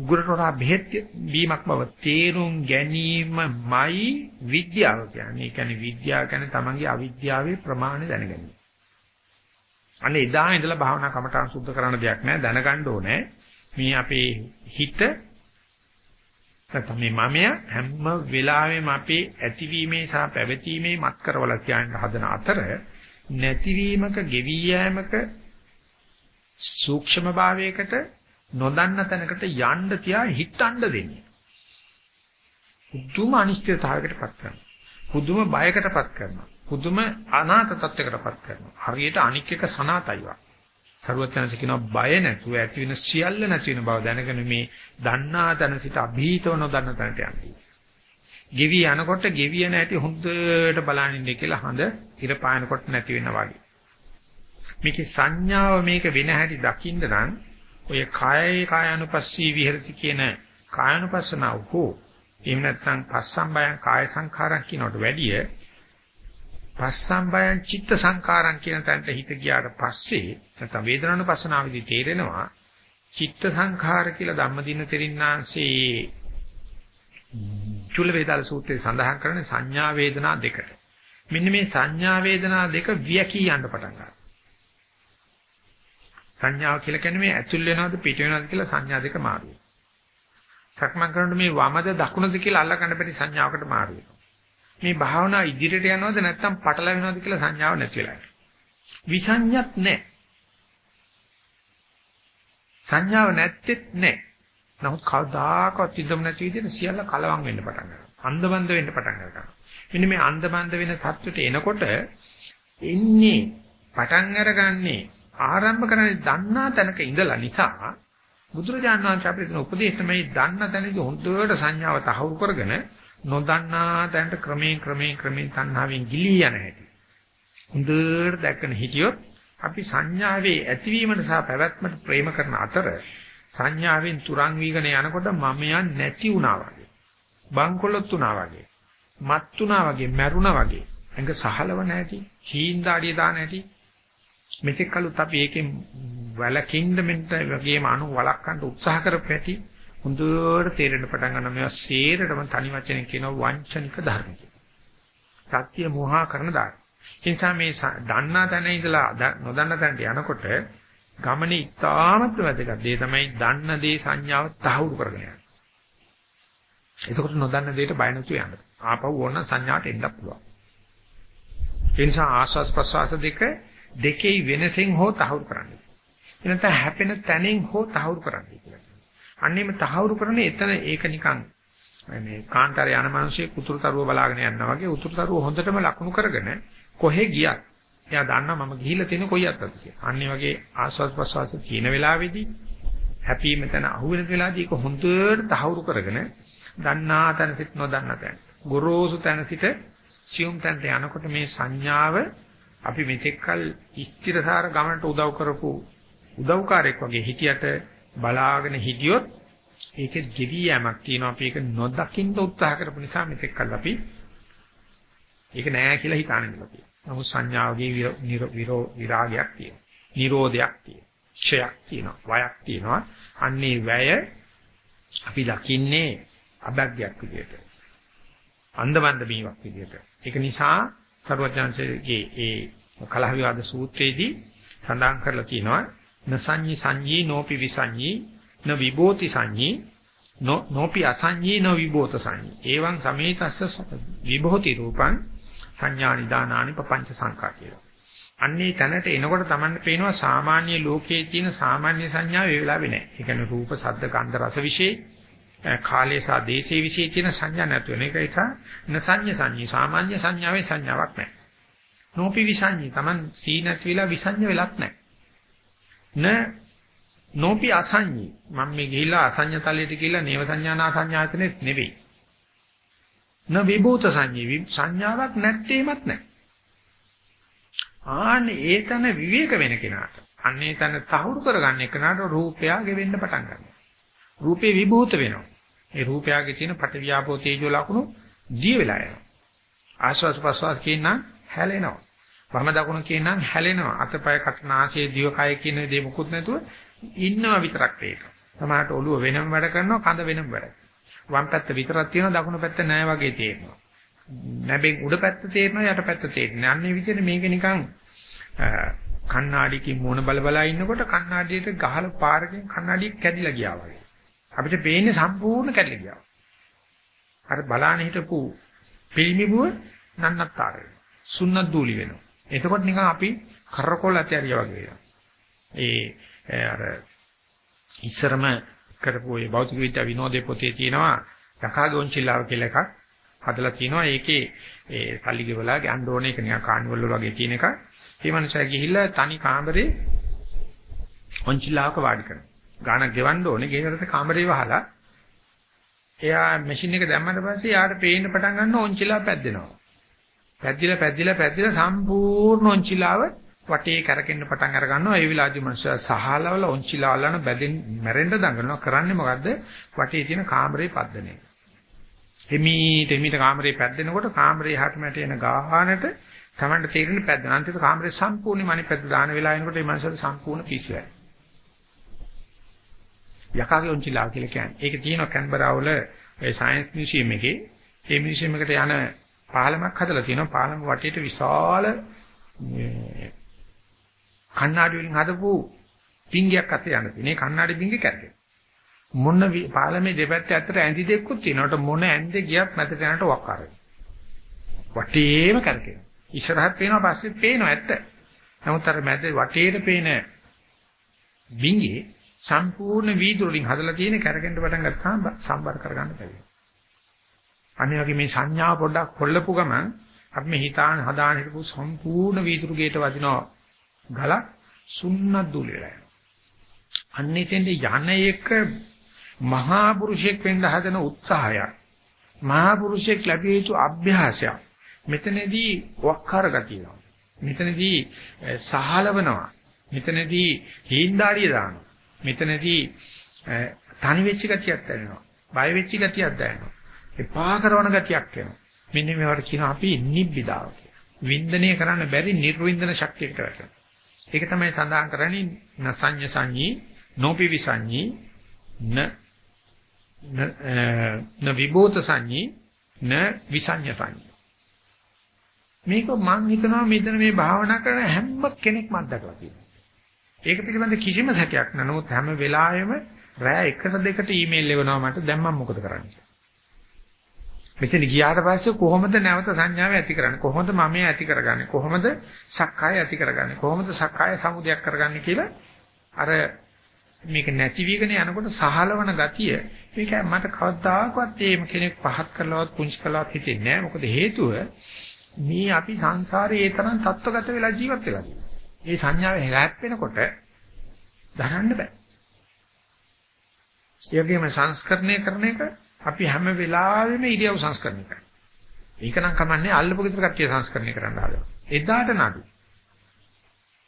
ගුරුතොරා බෙහෙත් බීමක් බව තේරුම් ගැනීමමයි විද්‍යාව කියන්නේ. ඒ කියන්නේ විද්‍යාව කියන්නේ තමන්ගේ අවිද්‍යාවේ ප්‍රමාණය දැනගැනීම. අන්න එදා ඉඳලා භාවනා කමඨාන් සුද්ධ කරන්න දෙයක් නැහැ දැනගන්න ඕනේ මේ අපේ හිත නැත්නම් මේ මමය හැම වෙලාවෙම අපේ ඇතිවීමේ සහ පැවතීමේ මත් කරවලා තියන්න හදන අතර නැතිවීමක ගෙවි යෑමක සූක්ෂම භාවයකට නොදන්න තැනකට යන්න තියා හිතන්න දෙන්නේ. පුදුම අනිශ්චිතතාවයකටපත් කරනවා. පුදුම බයකටපත් කරනවා. පුදුම අනාථ තත්යකටපත් කරනවා. හරියට අනික් එක සනාතයිවා. සරුවචනස කියනවා බය නැතුව ඇති වෙන සියල්ල නැති වෙන බව දැනගෙන මේ දන්නා තැන සිට අභීතව නොදන්න තැනට යන්නේ. ගෙවි යනකොට ගෙවිය නැටි හොඳට බලන්න ඉන්නේ කියලා හඳ ඉර පායනකොට නැති වෙනවා වගේ. මේකේ සංඥාව මේක වෙන හැටි දකින්න නම් ඔය කායයේ කායानुපස්සී විහෙරති කියන කායानुපස්සනාව හෝ එහෙම නැත්නම් පස්සම්බයං කාය සංඛාරක් කියනකට වැඩිය පස්සම්බයං චිත්ත සංකාරං කියන තැනට හිත ගියාට පස්සේ නැත්නම් වේදනානුපස්සනාවේදී තේරෙනවා චිත්ත සංඛාර කියලා ධම්මදින තෙරින්නාංශේ චුල්ල වේදාල සූත්‍රයේ සඳහන් කරන සංඥා වේදනා දෙකට. මෙන්න මේ සංඥා වේදනා දෙක වියකී යන්න පටන් ගන්නවා. සංඥාව කියලා කියන්නේ මේ ඇතුල් වෙනවද පිට වෙනවද කියලා සංඥා දෙක මාරු වෙනවා. සක්මන් කරනකොට මේ වමද දකුණද කියලා අල්ලගන්න බැරි සංඥාවකට මාරු වෙනවා. මේ භාවනා ඉදිරියට යනවද නැත්නම් පටලවෙනවද කියලා සංඥාව නැති වෙලා යනවා. විසඤ්ඤත් නැහැ. සංඥාව නැත්තේත් නැහැ. නමුත් කවදාකවත් ඉදම නැති විදිහට සියල්ල කලවම් වෙන්න පටන් ගන්නවා. අන්ධබන්ධ වෙන්න පටන් ගන්නවා. මෙන්න මේ අන්ධබන්ධ වෙන தත්වෙට එනකොට එන්නේ පටන් අරගන්නේ ආරම්භ කරන්නේ දන්නා තැනක ඉඳලා නිසා බුදුරජාණන් වහන්සේ අපිට දෙන උපදේශ තමයි දන්න තැනදී හොඳට සංඥාව තහවුරු කරගෙන නොදන්නා තැනට ක්‍රමයෙන් ක්‍රමයෙන් ක්‍රමයෙන් තණ්හාවෙන් ගිලී යන හැටි. හොඳට දැක්කන හිටියොත් අපි සංඥාවේ ඇතිවීම නිසා පැවැත්මට ප්‍රේම කරන අතර සංඥාවෙන් තුරන් වීගෙන යනකොට මමයා නැති වුණා වගේ. බංකොලොත් වුණා වගේ. මත් වුණා වගේ, මැරුණා වගේ. එංග සහලව නැති, හීන්දාඩිය දාන හැටි. මෙතෙක් කලුත් අපි ඒකෙන් වැලකින්ද මෙන්න වගේම අනු වළක්වන්න උත්සාහ කරපැටි හොඳට තේරෙන්න පටන් ගන්න මේවා සේරටම තනි වචනෙන් කියනවා වංචනික ධර්ම සත්‍ය මොහා කරන ධර්ම. ඒ නිසා මේ දන්නා තැන ඉඳලා නොදන්න තැනට යනකොට ගමනේ ඉතාමත් වැදගත් දේ තමයි දන්න දේ සංඥාව තහවුරු කරගෙන යන්න. එතකොට නොදන්න දෙයට බය නැතුව යන්න. ආපහු ඕන සංඥාට එන්න පුළුවන්. ඒ නිසා ආස්වාස් ප්‍රසවාස දෙක දෙකේ වෙනසෙන් හෝ තහවුරු කරන්න. එනත හැපෙන තැනින් හෝ තහවුරු කරන්න කියලා. අන්නේම තහවුරු කරන්නේ එතන ඒක නිකන් මේ කාන්තාරය යන මිනිස්සේ උතුරුතරුව බලාගෙන යනවා වගේ උතුරුතරුව හොඳටම ලකුණු කරගෙන කොහෙ ගියත් එයා දන්නා මම ගිහිල්ලා තියෙන කොයි අත්තද කියලා. අන්නේ වගේ ආස්වාද ප්‍රසවාස තියෙන වෙලාවේදී හැපීම තැන අහුවෙන වෙලාවදී ඒක හොඳට තහවුරු කරගෙන දන්නා තැන සිට නොදන්නා තැන. ගොරෝසු තැන සිට සියුම් තැනට යනකොට මේ සංඥාව අපි මෙතෙක්කල් ස්ථිරසාර ගමනට උදව් කරපු උදව්කාරයක් වගේ හිටියට බලාගෙන හිටියොත් ඒකේ ගෙවි යෑමක් තියෙනවා අපි ඒක නොදකින්න උත්සාහ කරපු නිසා මෙතෙක්කල් අපි ඒක නෑ කියලා හිතාන ඉඳලා තියෙනවා. නමුත් සංඥාවගේ විරෝ විරාගයක් තියෙනවා. නිරෝධයක් තියෙනවා. ක්ෂයක් තියෙනවා. වයක් තියෙනවා. අන්නේ වැය අපි දකින්නේ අභග්යක් විදියට. අන්දමන්ද බීමක් විදියට. ඒක නිසා සර්වඥාන්සේගේ ඒ කලහ විවාද සූත්‍රයේදී සඳහන් කරලා තියෙනවා නසඤ්ඤි සංඤී නෝපි විසඤ්ඤී න විභෝති සංඤී නෝපි අසඤ්ඤී න විභෝත සංඤී එවං සමේතස්ස විභෝති රූපං සංඥා නිදානානි පపంచ සංඛා කියලා. අන්නේ තැනට එනකොට Tamanne පේනවා සාමාන්‍ය ලෝකයේ තියෙන සාමාන්‍ය සංඥා වේ වෙලාවේ නැහැ. ඒ කියන්නේ රූප, ශබ්ද, ගන්ධ, රස විශේෂ කාලේ සහ දේශේ විශේෂ තියෙන සංඥා නැතු වෙන එක එක නසඤ්ඤ සංඤී සාමාන්‍ය සංඥාවේ සංඥාවක් නැහැ. නෝපි විසඤ්ඤී Taman සීනත් විලා විසඤ්ඤ වෙලක් නැහැ. න නෝපි අසඤ්ඤී මම මේ ගිහිල්ලා අසඤ්ඤ තලයට ගිහිල්ලා නේව සංඥානා සංඥාතනෙත් නෙවෙයි. න විභූත සංඤී සංඥාවක් නැත්තේමත් නැහැ. ආන්නේ ඒතන විවේක වෙන කෙනාට අන්නේ තන තහවුරු කරගන්න එකනට රූපයගේ වෙන්න පටන් ගන්නවා. රූපේ විභූත වෙනවා. ඒ රූපයගේ තියෙන පටවියාපෝ තේජෝ ලකුණු දිය වෙලා යනවා. ආස්වාස් ප්‍රස්වාස් කියනනම් හැලෙනවා. වම දකුණ කියනනම් හැලෙනවා. අතපය කටනාසය දිවකය කියන දේ මුකුත් නැතුව ඉන්නවා විතරක් ඒක. සමහරට ඔළුව වෙනම වැඩ කරනවා කඳ වෙනම වැඩ. වම් පැත්ත විතරක් තියෙනවා දකුණු පැත්ත නෑ වගේ තේරෙනවා. නැබෙන් උඩ පැත්ත තේරෙනවා යට පැත්ත තේරෙන්නේ. අන්නේ විදිහට මේක නිකන් කණ්ණාඩියකින් මොන බල බලා ඉන්නකොට කණ්ණාඩියට ගහලා පාරකින් කණ්ණාඩිය කැඩිලා ගියා වගේ. අපිට පේන්නේ සම්පූර්ණ කැඩිලා ගියා. අර බලාන හිටපු පිළිමිබුව නන්නත්තර වෙනවා. සුන්නත් දූලි වෙනවා. එතකොට නිකන් අපි කරකොල ඇතිරියා වගේ වෙනවා. ඒ අර ඉස්සරම කරපු ඒ භෞතික විද්‍යා විනෝදේ පොතේ තියෙනවා යකාගොන්චිලාව කියලා එකක් හදලා තියෙනවා. ඒකේ ඒ සල්ලි ගෙවලා ගන්න ඕනේ ඒක නිකන් කාන්වල වගේ තියෙන එකක්. මේ මනුස්සයා ගිහිල්ලා තනි කාමරේ ඔන්චිලාවක වාඩි කරනවා. ගානක් ගෙවන්න ඕනේ. ගෙනරට කාමරේ වහලා එයා මැෂින් එක දැම්මට පස්සේ යාට පේන්න පටන් ගන්න ඔන්චිලා පැද්දෙනවා. පැද්දිලා පැද්දිලා පැද්දිලා සම්පූර්ණ ඔන්චිලාව වටේ කරකෙන්න පටන් අර ගන්නවා. ඒ විලාදී මනුස්සයා සහලවල ඔන්චිලා අල්ලන බැදින් මැරෙන්න දඟලනවා. කරන්නේ මොකද්ද? වටේ තියෙන කාමරේ පද්දන එක. එමීට එමීට කාමරේ පැද්දෙනකොට කාමරේ යහට මැට එන ගාහනට Tamanට තේරෙන පැද්දන. අන්තිමට කාමරේ සම්පූර්ණයෙන්ම අනිත් පැත්ත දාන වෙලා එනකොට මේ මනසට සම්පූර්ණ පිස්සුවයි. යකාගේ උන්චිලා කියලා කියන්නේ. ඒක තියෙනවා කැන්බරාවල ඒ සයන්ස් මියුසියම් එකේ. ඒ මියුසියම් එකට යන පාලමක් හදලා තියෙනවා. පාලම වටේට විශාල කණ්ණාඩි වලින් හදපු පිංගයක් අතේ යන තියෙන. මේ කණ්ණාඩි පිංගේ කැරකේ. මොන පාලමේ දෙපැත්තේ අතර ඇඳි දෙකකුත් තියෙනවට මොන ඇඳේ ගියත් මැදට යනට වක්කාරයි. වටේම කැරකේ. ඉස්සරහත් පේනවා පස්සෙත් පේනවා ඇත්ත. නමුත් අර මැද වටේට පේන බින්ගේ සම්පූර්ණ වීදුරු වලින් හදලා තියෙන කැරකෙන්න පටන් ගත්තාම සම්බර කරගන්න බැහැ. අනිත් වගේ මේ සංඥාව පොඩ්ඩක් කොල්ලපු ගමන් අපි මේ හිතාන හදාන හිටපු සම්පූර්ණ වීදුරු ගේට වදිනවා ගලක් සුන්නත් දුල වෙලා යනවා. අන්න එතෙන්ද යන එක මහා පුරුෂයෙක් වෙන්න හදන උත්සාහයක්. මහා පුරුෂයෙක් ලැබිය යුතු අභ්‍යාසයක්. මෙතනදී වක්කාර ගතියනවා. මෙතනදී සහලවනවා. මෙතනදී හීන්දාඩිය දානවා. මෙතනදී තනි වෙච්ච ගතියක් දැනෙනවා. බය වෙච්ච ගතියක් දැනෙනවා. එපා කරන ගතියක් එනවා. මෙන්න මේවට කියනවා අපි නිබ්බිදාව කියලා. වින්දනය කරන්න බැරි නිර්වින්දන ශක්තියකට වැටෙනවා. ඒක තමයි සඳහන් කරන්නේ නසඤ්ඤ සංඤී නොපිවි සංඤී න න විභූත සංඤී න විසඤ්ඤ සංඤී මේක මම හිතනවා මෙතන මේ භාවනා කරන හැම කෙනෙක්ම අත්දකලා තියෙනවා. ඒක පිළිබඳ කිසිම සැකයක් නැහැ. නමුත් හැම වෙලාවෙම රෑ එකට දෙකට ඊමේල් එවනවා මට දැන් මම මොකද කරන්නේ? මෙතන ගියාට පස්සේ කොහොමද නැවත සංඥාව ඇති කරන්නේ? කොහොමද මම ඇති කරගන්නේ? කොහොමද සක්කාය ඇති කරගන්නේ? කොහොමද සක්කාය සමුදයක් කරගන්නේ කියලා අර මේක නැති වීගෙන යනකොට සහලවන ගතිය මේක මට කවදාකවත් මේ කෙනෙක් පහත් කරලවත් පුංචි කරලවත් හිතෙන්නේ නැහැ. මොකද හේතුව මේ අපි සංසාරේ ඒ තරම් තත්ත්වගත වෙලා ජීවත් වෙලා තියෙනවා. ඒ සංඥාව හැලැප්පෙනකොට දරන්න බෑ. ඒ වගේම සංස්කරණය කරන එක අපි හැම වෙලාවෙම ඉරියව් සංස්කරණය කරනවා. ඒක නම් කමන්නේ අල්ලපු ගෙදර කට්ටිය සංස්කරණය කරන්න හදනවා. එදාට නඩු.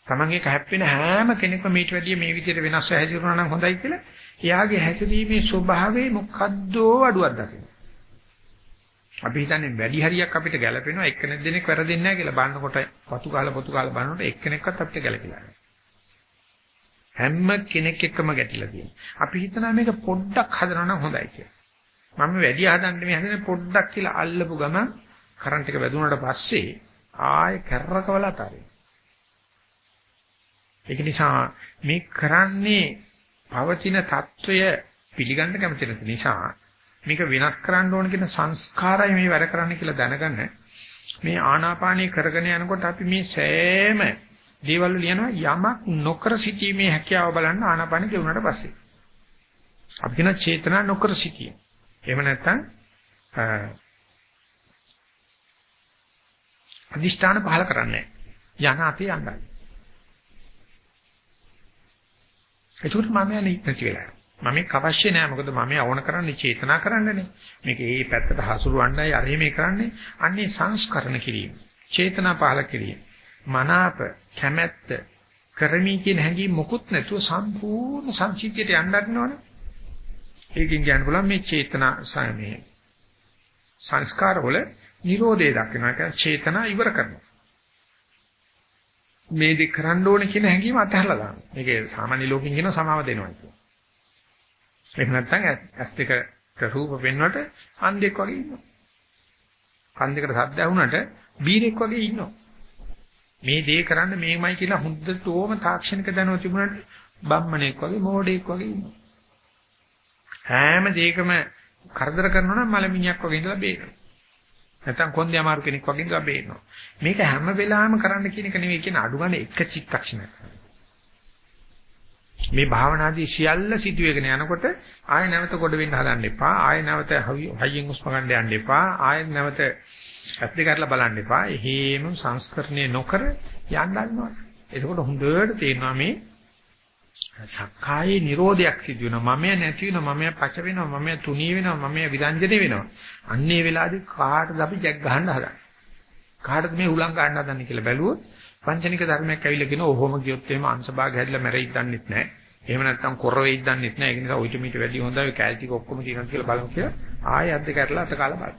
තමන්ගේ කැප්පෙන හැම කෙනෙක්ම මේට වැඩිය මේ විදිහට වෙනස්ව හැසිරුණා නම් හොඳයි කියලා එයාගේ හැසිරීමේ ස්වභාවය මොකද්දෝ අඩුවක් දකින්න. අපි හිතන්නේ වැඩි හරියක් අපිට ගැළපෙනවා එක්කෙනෙක් දෙනෙක් වැරදෙන්නේ නැහැ කියලා බලනකොට පතු කාලා පොතු කාලා බලනකොට එක්කෙනෙක්වත් අපිට ගැළපෙලා නැහැ. හැම කෙනෙක් එක්කම ගැටිලා තියෙනවා. අපි හිතනවා මේක පොඩ්ඩක් හදනවා නම් හොඳයි කියලා. මම වැඩි හදන්න මේ හදන්නේ පොඩ්ඩක් කියලා අල්ලපු ගමන් කරන්ට් එක වැදුනට පස්සේ ආයෙ කැරරකවල අතාරින්. ඒක නිසා මේ කරන්නේ පවතින తত্ত্বය පිළිගන්න කැමති නැති නිසා මේක වෙනස් කරන්න ඕන කියන සංස්කාරය මේ වැඩ කරන්න කියලා දැනගන්න මේ ආනාපානී කරගෙන යනකොට අපි මේ සෑම දේවල් ලියනවා යමක් නොකර සිටීමේ හැකියාව බලන්න ආනාපානී කියුණාට පස්සේ අපි කියන චේතනා නොකර සිටීම එහෙම නැත්නම් අදිෂ්ඨාන පහල කරන්නේ යන අපි යන්නයි. ඒකට මම යන්නේ නැති වෙලා මම මේක අවශ්‍ය නෑ මොකද මම ඕන කරන්නේ චේතනා කරන්නනේ. මේක ඒ පැත්තට හසුරවන්නයි අර මේ කරන්නේ. අන්නේ සංස්කරණ කිරීම චේතනා පහල කිරීම. මනාප කැමැත්ත කරමි කියන හැඟීම් මොකුත් නැතුව සම්පූර්ණ සංසිද්ධියට යන්න ගන්නවනේ ඒකෙන් කියන්න පුළුවන් මේ චේතනා සමේ සංස්කාර වල නිරෝධය දක්වනවා කියන්නේ චේතනා ඉවර කරනවා මේ දෙක කරන්න ඕනේ කියන හැඟීම අතහැරලා දානවා. මේකේ සාමාන්‍ය ලෝකෙන් කියන සමාව දෙනවා කියන්නේ. එහෙම නැත්නම් ඇස් දෙකට රූප පෙන්වන්නට අන්ධෙක් වගේ ඉන්නවා. කන් දෙකට ශබ්ද ඇහුනට බීරෙක් වගේ ඉන්නවා. මේ දේ කරන්න මේමයි කියලා හොඳට ඕම තාක්ෂණික දැනුව තිබුණාට බම්මණෙක් වගේ මෝඩෙක් වගේ ඉන්නවා. හැම දෙයකම කරදර කරනවා නම් මලමිණියක් වගේ ඉඳලා බේරෙනවා. නැත්නම් කොන්දේ අමාරු කෙනෙක් වගේ ඉඳලා බේරෙනවා. මේක හැම වෙලාවෙම කරන්න කියන එක නෙවෙයි කියන අඩු ගන්න එක චිත්තක්ෂණයක්. මේ භාවනාදී සියල්ල සිදුවේගෙන යනකොට ආය නැවත කොට වෙන්න හදන්න එපා. ආය නැවත හයියෙන් උස්ම ගන්න යන්න එපා. ආය නැවත ඇස් දෙක අරලා බලන්න එපා. එහෙම සංස්කරණය නොකර යන්න ගන්නවා. එතකොට හොඳට තේරෙනවා මේ සක්කායේ නිරෝධයක් සිදු වෙනවා. මමයා නැති වෙනවා. මමයා පච වෙනවා. මමයා තුනී වෙනවා. මමයා විරංජන වෙනවා. අන්නේ වෙලාවේදී කාටද අපි ජැක් ගහන්න හදන්නේ? කාටද මේ උලං ගන්න හදන්නේ කියලා බැලුවොත් පංචනික ධර්මයක් ඇවිල්ලා කියන ඔහොම ගියොත් එහෙම අංශභාග හැදලා මැරෙයිද දන්නෙත් නැහැ. එහෙම නැත්නම් කොර වෙයිද දන්නෙත් නැහැ. ඒ නිසා ඔයිට මීට වැඩි හොඳයි කැල්ටික ඔක්කොම තියෙනවා කියලා බලමු කියලා ආයෙ අද්ද කරලා අත කාලා බලන්න.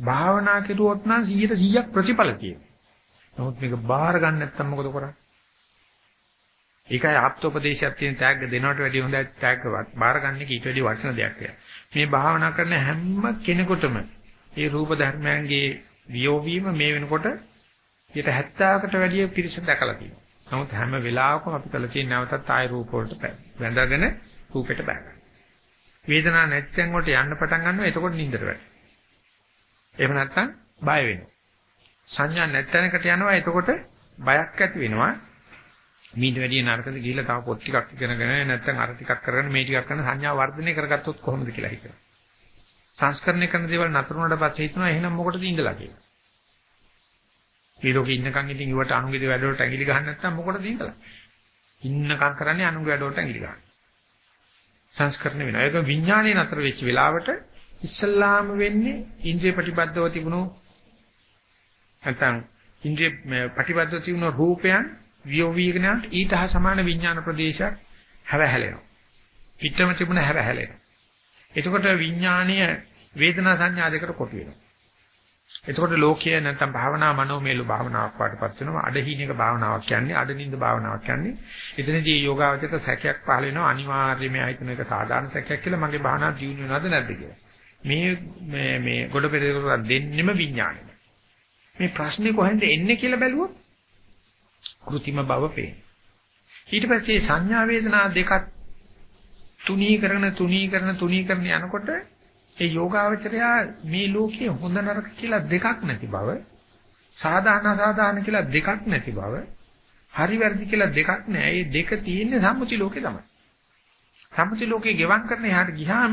භාවනා කෙරුවොත් නම් 100ට 100ක් ප්‍රතිඵල තියෙනවා. නමුත් මේක බාහිර ගන්න නැත්නම් මොකද කරන්නේ? ඒකයි ආප්තෝපදේශයක් තියෙන ටැග් දෙනවට වැඩිය හොඳයි ටැග් බාහිර ගන්න එක ඊට වැඩිය වටින දෙයක් කියලා. මේ භාවනා කරන හැම කෙනෙකුටම මේ රූප ධර්මයන්ගේ වියෝවීම මේ වෙනකොට 70කට වැඩිය පිරිස දැකලා තියෙනවා. නමුත් හැම වෙලාවකම අපි කළ තියෙන නැවතත් ආය රූප වලට වැඳගෙන රූපෙට බෑ ගන්න. වේදනාවක් නැති තැන් වලට යන්න පටන් ගන්නවා එතකොට නින්දට වැටෙනවා. එහෙම නැත්නම් බය වෙනවා. සංඥා නැත්ැනකට යනවා එතකොට බයක් ඇති වෙනවා. මීට වැඩිය නරකද ගිහිල්ලා තව පොත් ටිකක් ඉගෙනගෙන නැත්නම් අර ටිකක් කරගෙන මේ ටිකක් කරන සංඥා වර්ධනය කරගත්තොත් කොහොමද කියලා හිතනවා. සංස්කරණය කරන දේවල් නතර වුණාට පස්සේ හිතනවා එහෙනම් මොකටද ඉඳලා කියලා. මේ ලෝකේ ඉන්නකන් ඉතින් ඉවට අනුගේ වැඩවලට ඇඟිලි ගහන්න නැත්නම් මොකටද ඉඳලා? ඉන්නකන් කරන්නේ අනුගේ වැඩවලට ඇඟිලි ගන්න. සංස්කරණය වෙනවා. ඒක විඥානයේ නතර වෙච්ච වෙලාවට ඉස්සල්ලාම වෙන්නේ ඉන්ද්‍රිය ප්‍රතිබද්ධව තිබුණු නැත්නම් ඉන්ද්‍රිය ප්‍රතිබද්ධව තිබුණු රූපයන් වියෝවීගෙන ඊට හා සමාන විඥාන ප්‍රදේශයක් හැවහැලෙනවා. පිටම තිබුණ හැවහැලෙනවා. එතකොට විඥානීය වේදනා සංඥා දෙකට කොටු වෙනවා. එතකොට ලෝකයේ නැත්නම් භාවනා මනෝමයලු භාවනාවක් වඩපත් වෙනවා. අඩහීනක භාවනාවක් කියන්නේ අඩනින්ද භාවනාවක් කියන්නේ. එතනදී යෝගාවචක සැකයක් පහල වෙනවා අනිවාර්යයෙන්ම ආයතන එක සාධාරණ සැකයක් කියලා මගේ භාවනා ජීවුන වෙනවද නැද්ද කියලා. මේ මේ මේ ගොඩ පෙරේකට දෙන්නෙම විඥානය. මේ ප්‍රශ්නේ කොහෙන්ද එන්නේ කියලා බැලුවොත් કૃතිම බව පේන. ඊට පස්සේ සංඥා වේදනා දෙකක් තුනී කරන තුනී කරන තුනී කරන යනකොට ඒ යෝගාවචරයා මේ ලෝකයේ හොඳ නරක කියලා දෙකක් නැති බව සාධාරණ සාධාරණ කියලා දෙකක් නැති බව හරි වැරදි කියලා දෙකක් නැහැ. මේ දෙක තියෙන්නේ සම්මුති ලෝකේ තමයි. සම්මුති ලෝකේ ගෙවම් කරන එහාට ගියාම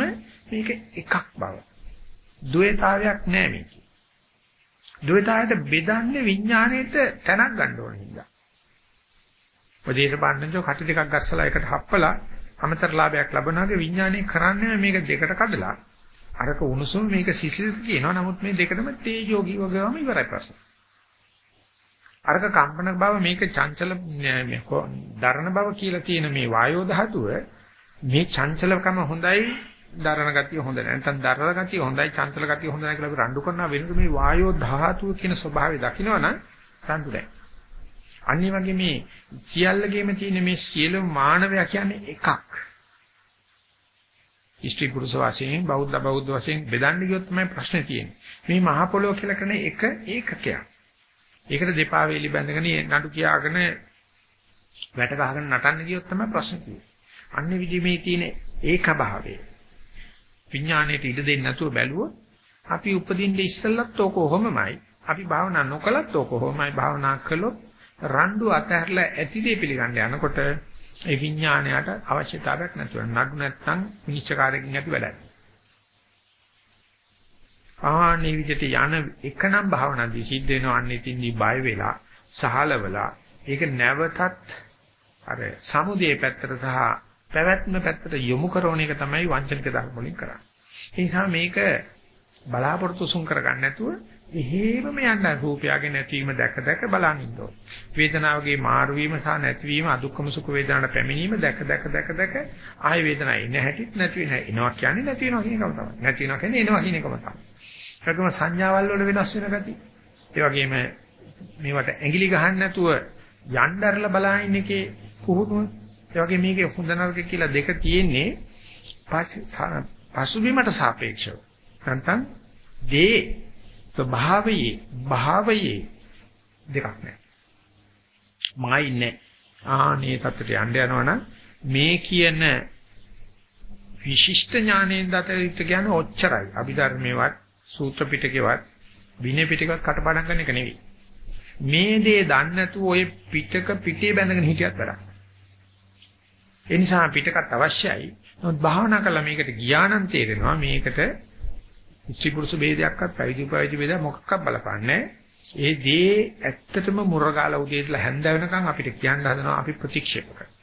මේක එකක් බව. ද්වේතාවයක් නැහැ මේක. ද්වේතාවයට බෙදන්නේ විඥාණයට තැනක් ගන්න ඕන හින්දා. උපදේශ පාණ්ඩන්ජෝ කටි දෙකක් ගස්සලා එකට හප්පලා අමතර ලාභයක් ලබනවාගේ විඥාණය කරන්නේ මේක දෙකට කඩලා අරක උණුසුම මේක සිසිලස කියනවා. නමුත් මේ දෙකටම තේජෝගී වගේම ඉවරයි ප්‍රශ්න. අරක කම්පන බව මේක චංචල දරණ බව කියලා තියෙන මේ වායෝ ධාතුව මේ චංචලකම හොඳයි දරණ ගතිය හොඳ නැහැ. නැත්නම් දරණ ගතිය හොඳයි චංචල ගතිය හොඳ නැහැ කියලා අපි රණ්ඩු කරනවා වෙනකොට මේ වායෝ ධාතුව කියන ස්වභාවය දකිනවනම් රණ්ඩු නැහැ. අනිත් වගේ මේ සියල්ලගේම තියෙන මේ සියලු මානවයා කියන්නේ එකක්. ස්ත්‍රී පුරුෂ වශයෙන් බෞද්ධ බෞද්ධ වශයෙන් බෙදන්න ගියොත් තමයි ප්‍රශ්නේ තියෙන්නේ. මේ මහ පොළොව කියලා කරන එක ඒකකයක්. ඒකට දෙපා වේලි බැඳගෙන නඩු කියාගෙන වැට ගහගෙන නටන්න ගියොත් තමයි ප්‍රශ්නේ තියෙන්නේ. අන්නේ විදි මේ තියෙන ඒක භාවය. විඥාණයට ඉඩ දෙන්නේ නැතුව බැලුවොත් අපි උපදින්න ඉස්සෙල්ලත් ඕක කොහොමමයි. අපි භාවනා නොකලත් ඕක කොහොමයි භාවනා කළොත් රණ්ඩු අතහැරලා ඇති දේ පිළිගන්න යනකොට ඒ විඥාණයට අවශ්‍යතාවයක් නැතුව නඩු නැත්නම් විනිශ්චයකාරකින් ඇති වැඩක්. ආන්නේ විදිහට යන එකනම් භාවනාදී සිද්ධ වෙනවා අන්නේ තින්දි බය වෙලා සහලවලා ඒක නැවතත් අර සමුදේ පැත්තට සහ පැවැත්ම පැත්තට යොමු කරන එක තමයි වංචනික ධර්ම වලින් කරන්නේ. ඒ නිසා මේක බලාපොරොත්තු සුන් කරගන්න නැතුව එහෙමම යන්න රූපයගේ නැතිවීම දැක දැක බලන් ඉන්න ඕන. වේදනාවගේ මාරු වීම සහ නැතිවීම අදුක්කම සුඛ වේදනාවට පැමිණීම දැක දැක දැක දැක ආය වේදනාව ඉන්න හැටිත් නැති වෙන එනවා කියන්නේ නැති වෙනවා කියන එකම තමයි. නැති වෙනවා කියන්නේ එනවා කියන එකම තමයි. ඒකම සංඥාවල් වල වෙනස් වෙන ගතිය. ඒ වගේම මේවට ඇඟිලි ගහන්න නැතුව යnderලා බලන එකේ පුහුණුව. ඒ වගේ මේකේ හොඳ නරක කියලා දෙක තියෙන්නේ පසුබිමට සාපේක්ෂව. නැත්නම් දේ ස්වභාවයේ භාවයේ දෙකක් නැහැ. මායි නැහැ. ආනේ තත්ත්වයට යන්න යනවනම් මේ කියන විශිෂ්ට ඥානයෙන් දතරිට කියන්නේ ඔච්චරයි. අභිධර්මයේවත් සූත්‍ර පිටකේවත් විනය පිටකේවත් කටපාඩම් කරන එක නෙවෙයි. මේ දේ දන්නේ නැතුව ඔය පිටක පිටේ බැඳගෙන හිටියත් වැඩක්. ඒ නිසා පිටකත් අවශ්‍යයි. නමුත් භාවනා කළා මේකට ගියා නම් තේරෙනවා මේකට ඉච්චි පුරුෂ ભેදයක්වත් පැවිදි පැවිදි ભેදයක් මොකක්වත් බලපන්නේ ඒ දේ ඇත්තටම මුරගාලා උදේටලා හැන්ද වෙනකන් අපිට කියන්න හදනවා අපි ප්‍රතික්ෂේප කරනවා.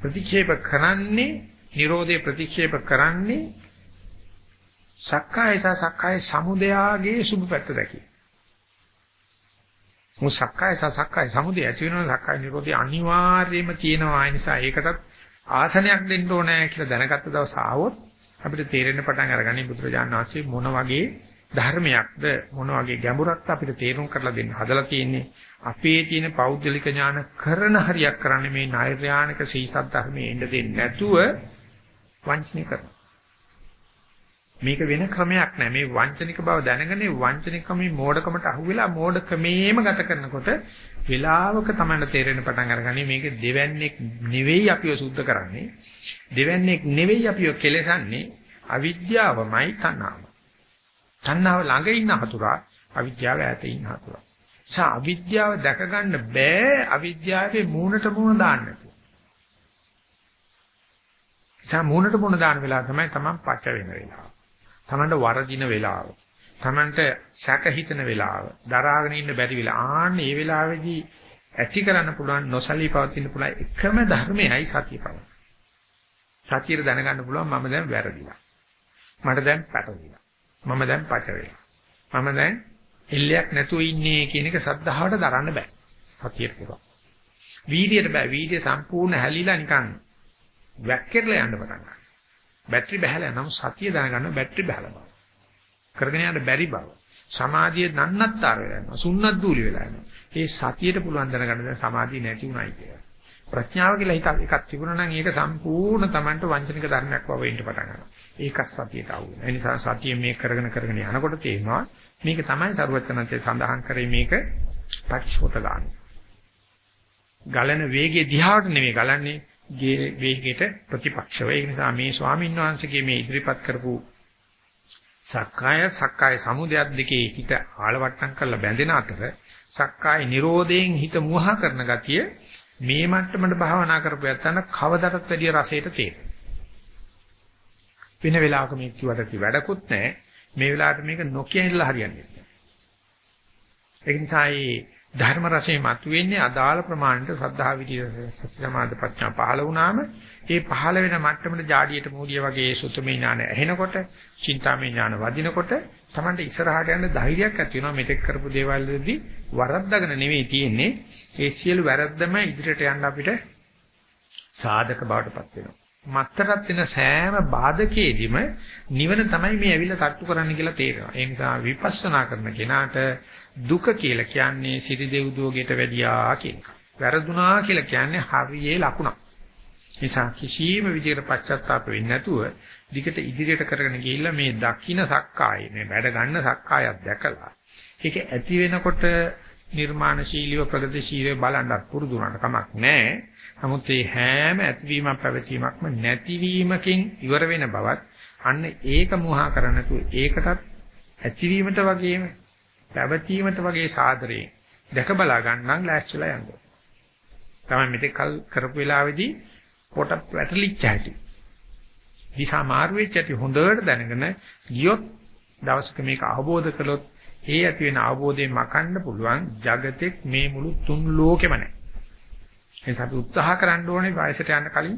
ප්‍රතික්ෂේප කරන්නේ Nirodhe ප්‍රතික්ෂේප කරන්නේ සක්කාය සහ සක්කාය සමුදයාගේ සුභ පැත්ත දැකීම. මො සක්කාය සහ සක්කාය සමුදය ඇති වෙනවා සක්කාය Nirodhe අනිවාර්යයෙන්ම තියෙනවා. ඒ නිසා ඒකටත් ආසනයක් දෙන්න ඕනේ කියලා දැනගත්ත දවස ආවොත් අපිට තේරෙන්න පටන් අරගන්නේ බුදුරජාණන් වහන්සේ මොන වගේ ධර්මයක්ද? මොන වගේ ගැඹුරක්ද අපිට තේරුම් කරලා දෙන්න හදලා තියෙන්නේ? අපේ තියෙන පෞද්ගලික ඥාන කරන හරියක් කරන්නේ මේ නෛර්යානික සීසත් ධර්මයේ එන්න දෙන්නේ නැතුව වංචනික කරනවා. මේක වෙන ක්‍රමයක් නෑ. මේ වංචනික බව දැනගෙන වංචනිකමේ මෝඩකමට අහුවෙලා මෝඩකමේම ගත කරනකොට වෙලාවක තමයි තේරෙන පටන් අරගන්නේ මේක දෙවන්නේක් නෙවෙයි අපිව සුද්ධ කරන්නේ. දෙවන්නේක් නෙවෙයි අපිව කෙලසන්නේ අවිද්‍යාවමයි තණ්හාව. තණ්හාව ළඟ ඉන්න හතුරා අවිද්‍යාව ඈත ඉන්න හතුරා. සා අවිද්‍යාව දැක ගන්න බෑ අවිද්‍යාවේ මූණට මූණ දාන්න සා මූණට මූණ දාන වෙලාව තමයි තමන් පච වෙන වෙලාව. තමන්ට වරදින වෙලාව. තමන්ට සැක හිතන වෙලාව. දරාගෙන ඉන්න බැරි වෙලාව. ආන්න මේ වෙලාවේදී ඇති කරන්න පුළුවන් නොසලී පවතින පුළුවන් එකම ධර්මයයි සතිය පවතින. සතියට දැනගන්න පුළුවන් මම දැන් වැරදිලා. මට දැන් පැටලිලා. මම දැන් පච වෙලා. මම දැන් එල්ලයක් නැතුව ඉන්නේ කියන එක සද්ධාවට දරන්න බෑ. සතියට පුළුවන්. වීර්යයට බෑ. වීර්ය සම්පූර්ණ හැලිලා නිකන් වැක්කිරලා යන්න පටන් ගන්නවා. බැටරි බහැලා නම් සතිය දැනගන්න බැටරි බහැලා බව. කරගෙන යන්න බැරි බව. සමාධිය නන්නත්තර වෙලා යනවා. සුන්නත් දූලි වෙලා යනවා. ඒ සතියට පුළුවන් දැනගන්න දැන් සමාධිය නැති උනායි කියලා. ප්‍රඥාව කියලා හිත එකක් තිබුණා නම් ඒක සම්පූර්ණ Tamanට වංචනික ධර්මයක් වව වෙන්න පටන් ගන්නවා. ඒකත් සතියට අවු වෙනවා. ඒ නිසා සතිය මේ කරගෙන කරගෙන යනකොට තේනවා මේක තමයි සරුවචනන්සේ සඳහන් කරේ මේක පක්ෂෝත ගන්න. ගලන වේගයේ දිහාට නෙමෙයි ගලන්නේ වේගයට ප්‍රතිපක්ෂව ඒ නිසා මේ ස්වාමීන් වහන්සේගේ මේ ඉදිරිපත් කරපු සක්කාය සක්කාය සමුදයක් දෙකේ හිත ආලවට්ටම් කරලා බැඳෙන අතර සක්කාය නිරෝධයෙන් හිත මුවහ කරන ගතිය මේ මට්ටමට භාවනා කරපු යත්තන කවදටත් වැඩිය රසයට තේරෙනවා. වෙන වෙලාවක මේ කිව්වට වැඩකුත් නැහැ. මේ වෙලාවට මේක නොකිය ඉඳලා හරියන්නේ නැහැ. ඒ නිසා ධර්ම රසයේ මතුවෙන්නේ අදාළ ප්‍රමාණයට ශ්‍රද්ධා විදිය සති සමාධි ප්‍රඥා පහළ වුණාම ඒ පහළ වෙන මට්ටමට ජාඩියට මූලිය වගේ සුතමේ ඥාන ඇහෙනකොට චින්තාමේ ඥාන වදිනකොට Tamante ඉස්සරහට යන්න ධෛර්යයක් ඇති වෙනවා. මෙතෙක් කරපු දේවල් වලදී වරද්දාගෙන නෙවෙයි තියෙන්නේ. ඒ සියලු වැරද්දම ඉදිරියට යන්න අපිට සාධක බවට පත් වෙනවා. මත්තරත් වෙන සෑම බාධකයේදීම නිවන තමයි මේ ඇවිල්ලා තට්ටු කරන්න කියලා තේරෙනවා. ඒ නිසා විපස්සනා කරන කෙනාට දුක කියලා කියන්නේ සිරි දෙව්දුවගෙට වැඩියා කියන එක. වැරදුනා කියලා කියන්නේ හරියේ ලකුණක්. නිසා කිසියම් විදිහකට පශ්චාත්තාප වෙන්නේ නැතුව දිගට ඉදිරියට කරගෙන ගිහිල්ලා මේ දකින්න සක්කාය මේ වැඩ ගන්න සක්කායක් දැකලා ඒක ඇති වෙනකොට නිර්මාණශීලීව ප්‍රගතිශීලීව බලන්නත් පුරුදු වුණාට කමක් නැහැ. නමුත් මේ හැම ඇතිවීමක් පැවතීමක්ම නැතිවීමකින් ඉවර වෙන බවත් අන්න ඒක මුහා කරන්න තු ඒකටත් ඇතිවීමට වගේම පැවතීමට වගේ සාදරේ දැක බලා ගන්නම් ලෑස්තිලා යන්න. තමයි මෙතෙක් කල් කරපු වෙලාවේදී පොට වැටලිච්ච හැටි. දිශා මාරු වෙච්ච හැටි හොඳට දැනගෙන ගියොත් දවසක මේක අවබෝධ කළොත් ඒ ඇති වෙන අවබෝධයෙන් මකන්න පුළුවන් జగතෙක් මේ මුළු තුන් ලෝකෙම නැහැ. ඒ නිසා උත්සාහ කරන්න ඕනේ වයසට යන්න කලින්,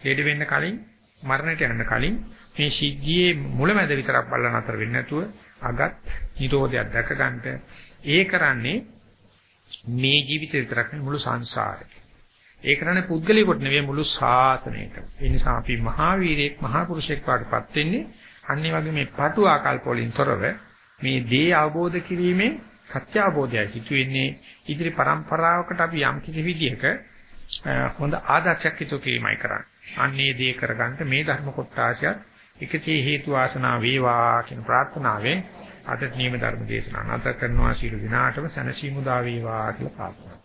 ලෙඩ වෙන්න කලින්, මරණයට යන්න කලින් මේ සිද්ධියේ මුලැමැද විතරක් බලලා නතර වෙන්නේ නැතුව අගත් නිරෝධයක් දැක ගන්නට ඒ කරන්නේ මේ ජීවිතේ විතරක් නෙවෙයි මුළු සංසාරේ. ඒ කරන්නේ පුද්ගලියෙකුට නෙවෙයි මුළු ශාසනයටම. ඒ නිසා අපි මහා වීරයෙක් මහා පුරුෂයෙක් වඩපත් වෙන්නේ අන්නේ වගේ මේ පටු ආකල්ප වලින් තොරව මේ දේ අවබෝධ කිරීමේ සත්‍ය අවබෝධයයි සිටු වෙන්නේ ඉදිරි પરම්පරාවකට අපි යම් කිසි විදියක හොඳ ආදර්ශයක් ඉතු කිරීමයි කරන්නේ. අන්නේ දේ කරගන්න මේ ධර්ම කොටාසියත් එකසේ හේතු ආසනා වේවා කියන ප්‍රාර්ථනාවෙන් අද නියම ධර්ම දේශනාව නැවත කරනවා සියලු දිනාටම සනසීමු දා වේවා කියලා ප්‍රාර්ථනා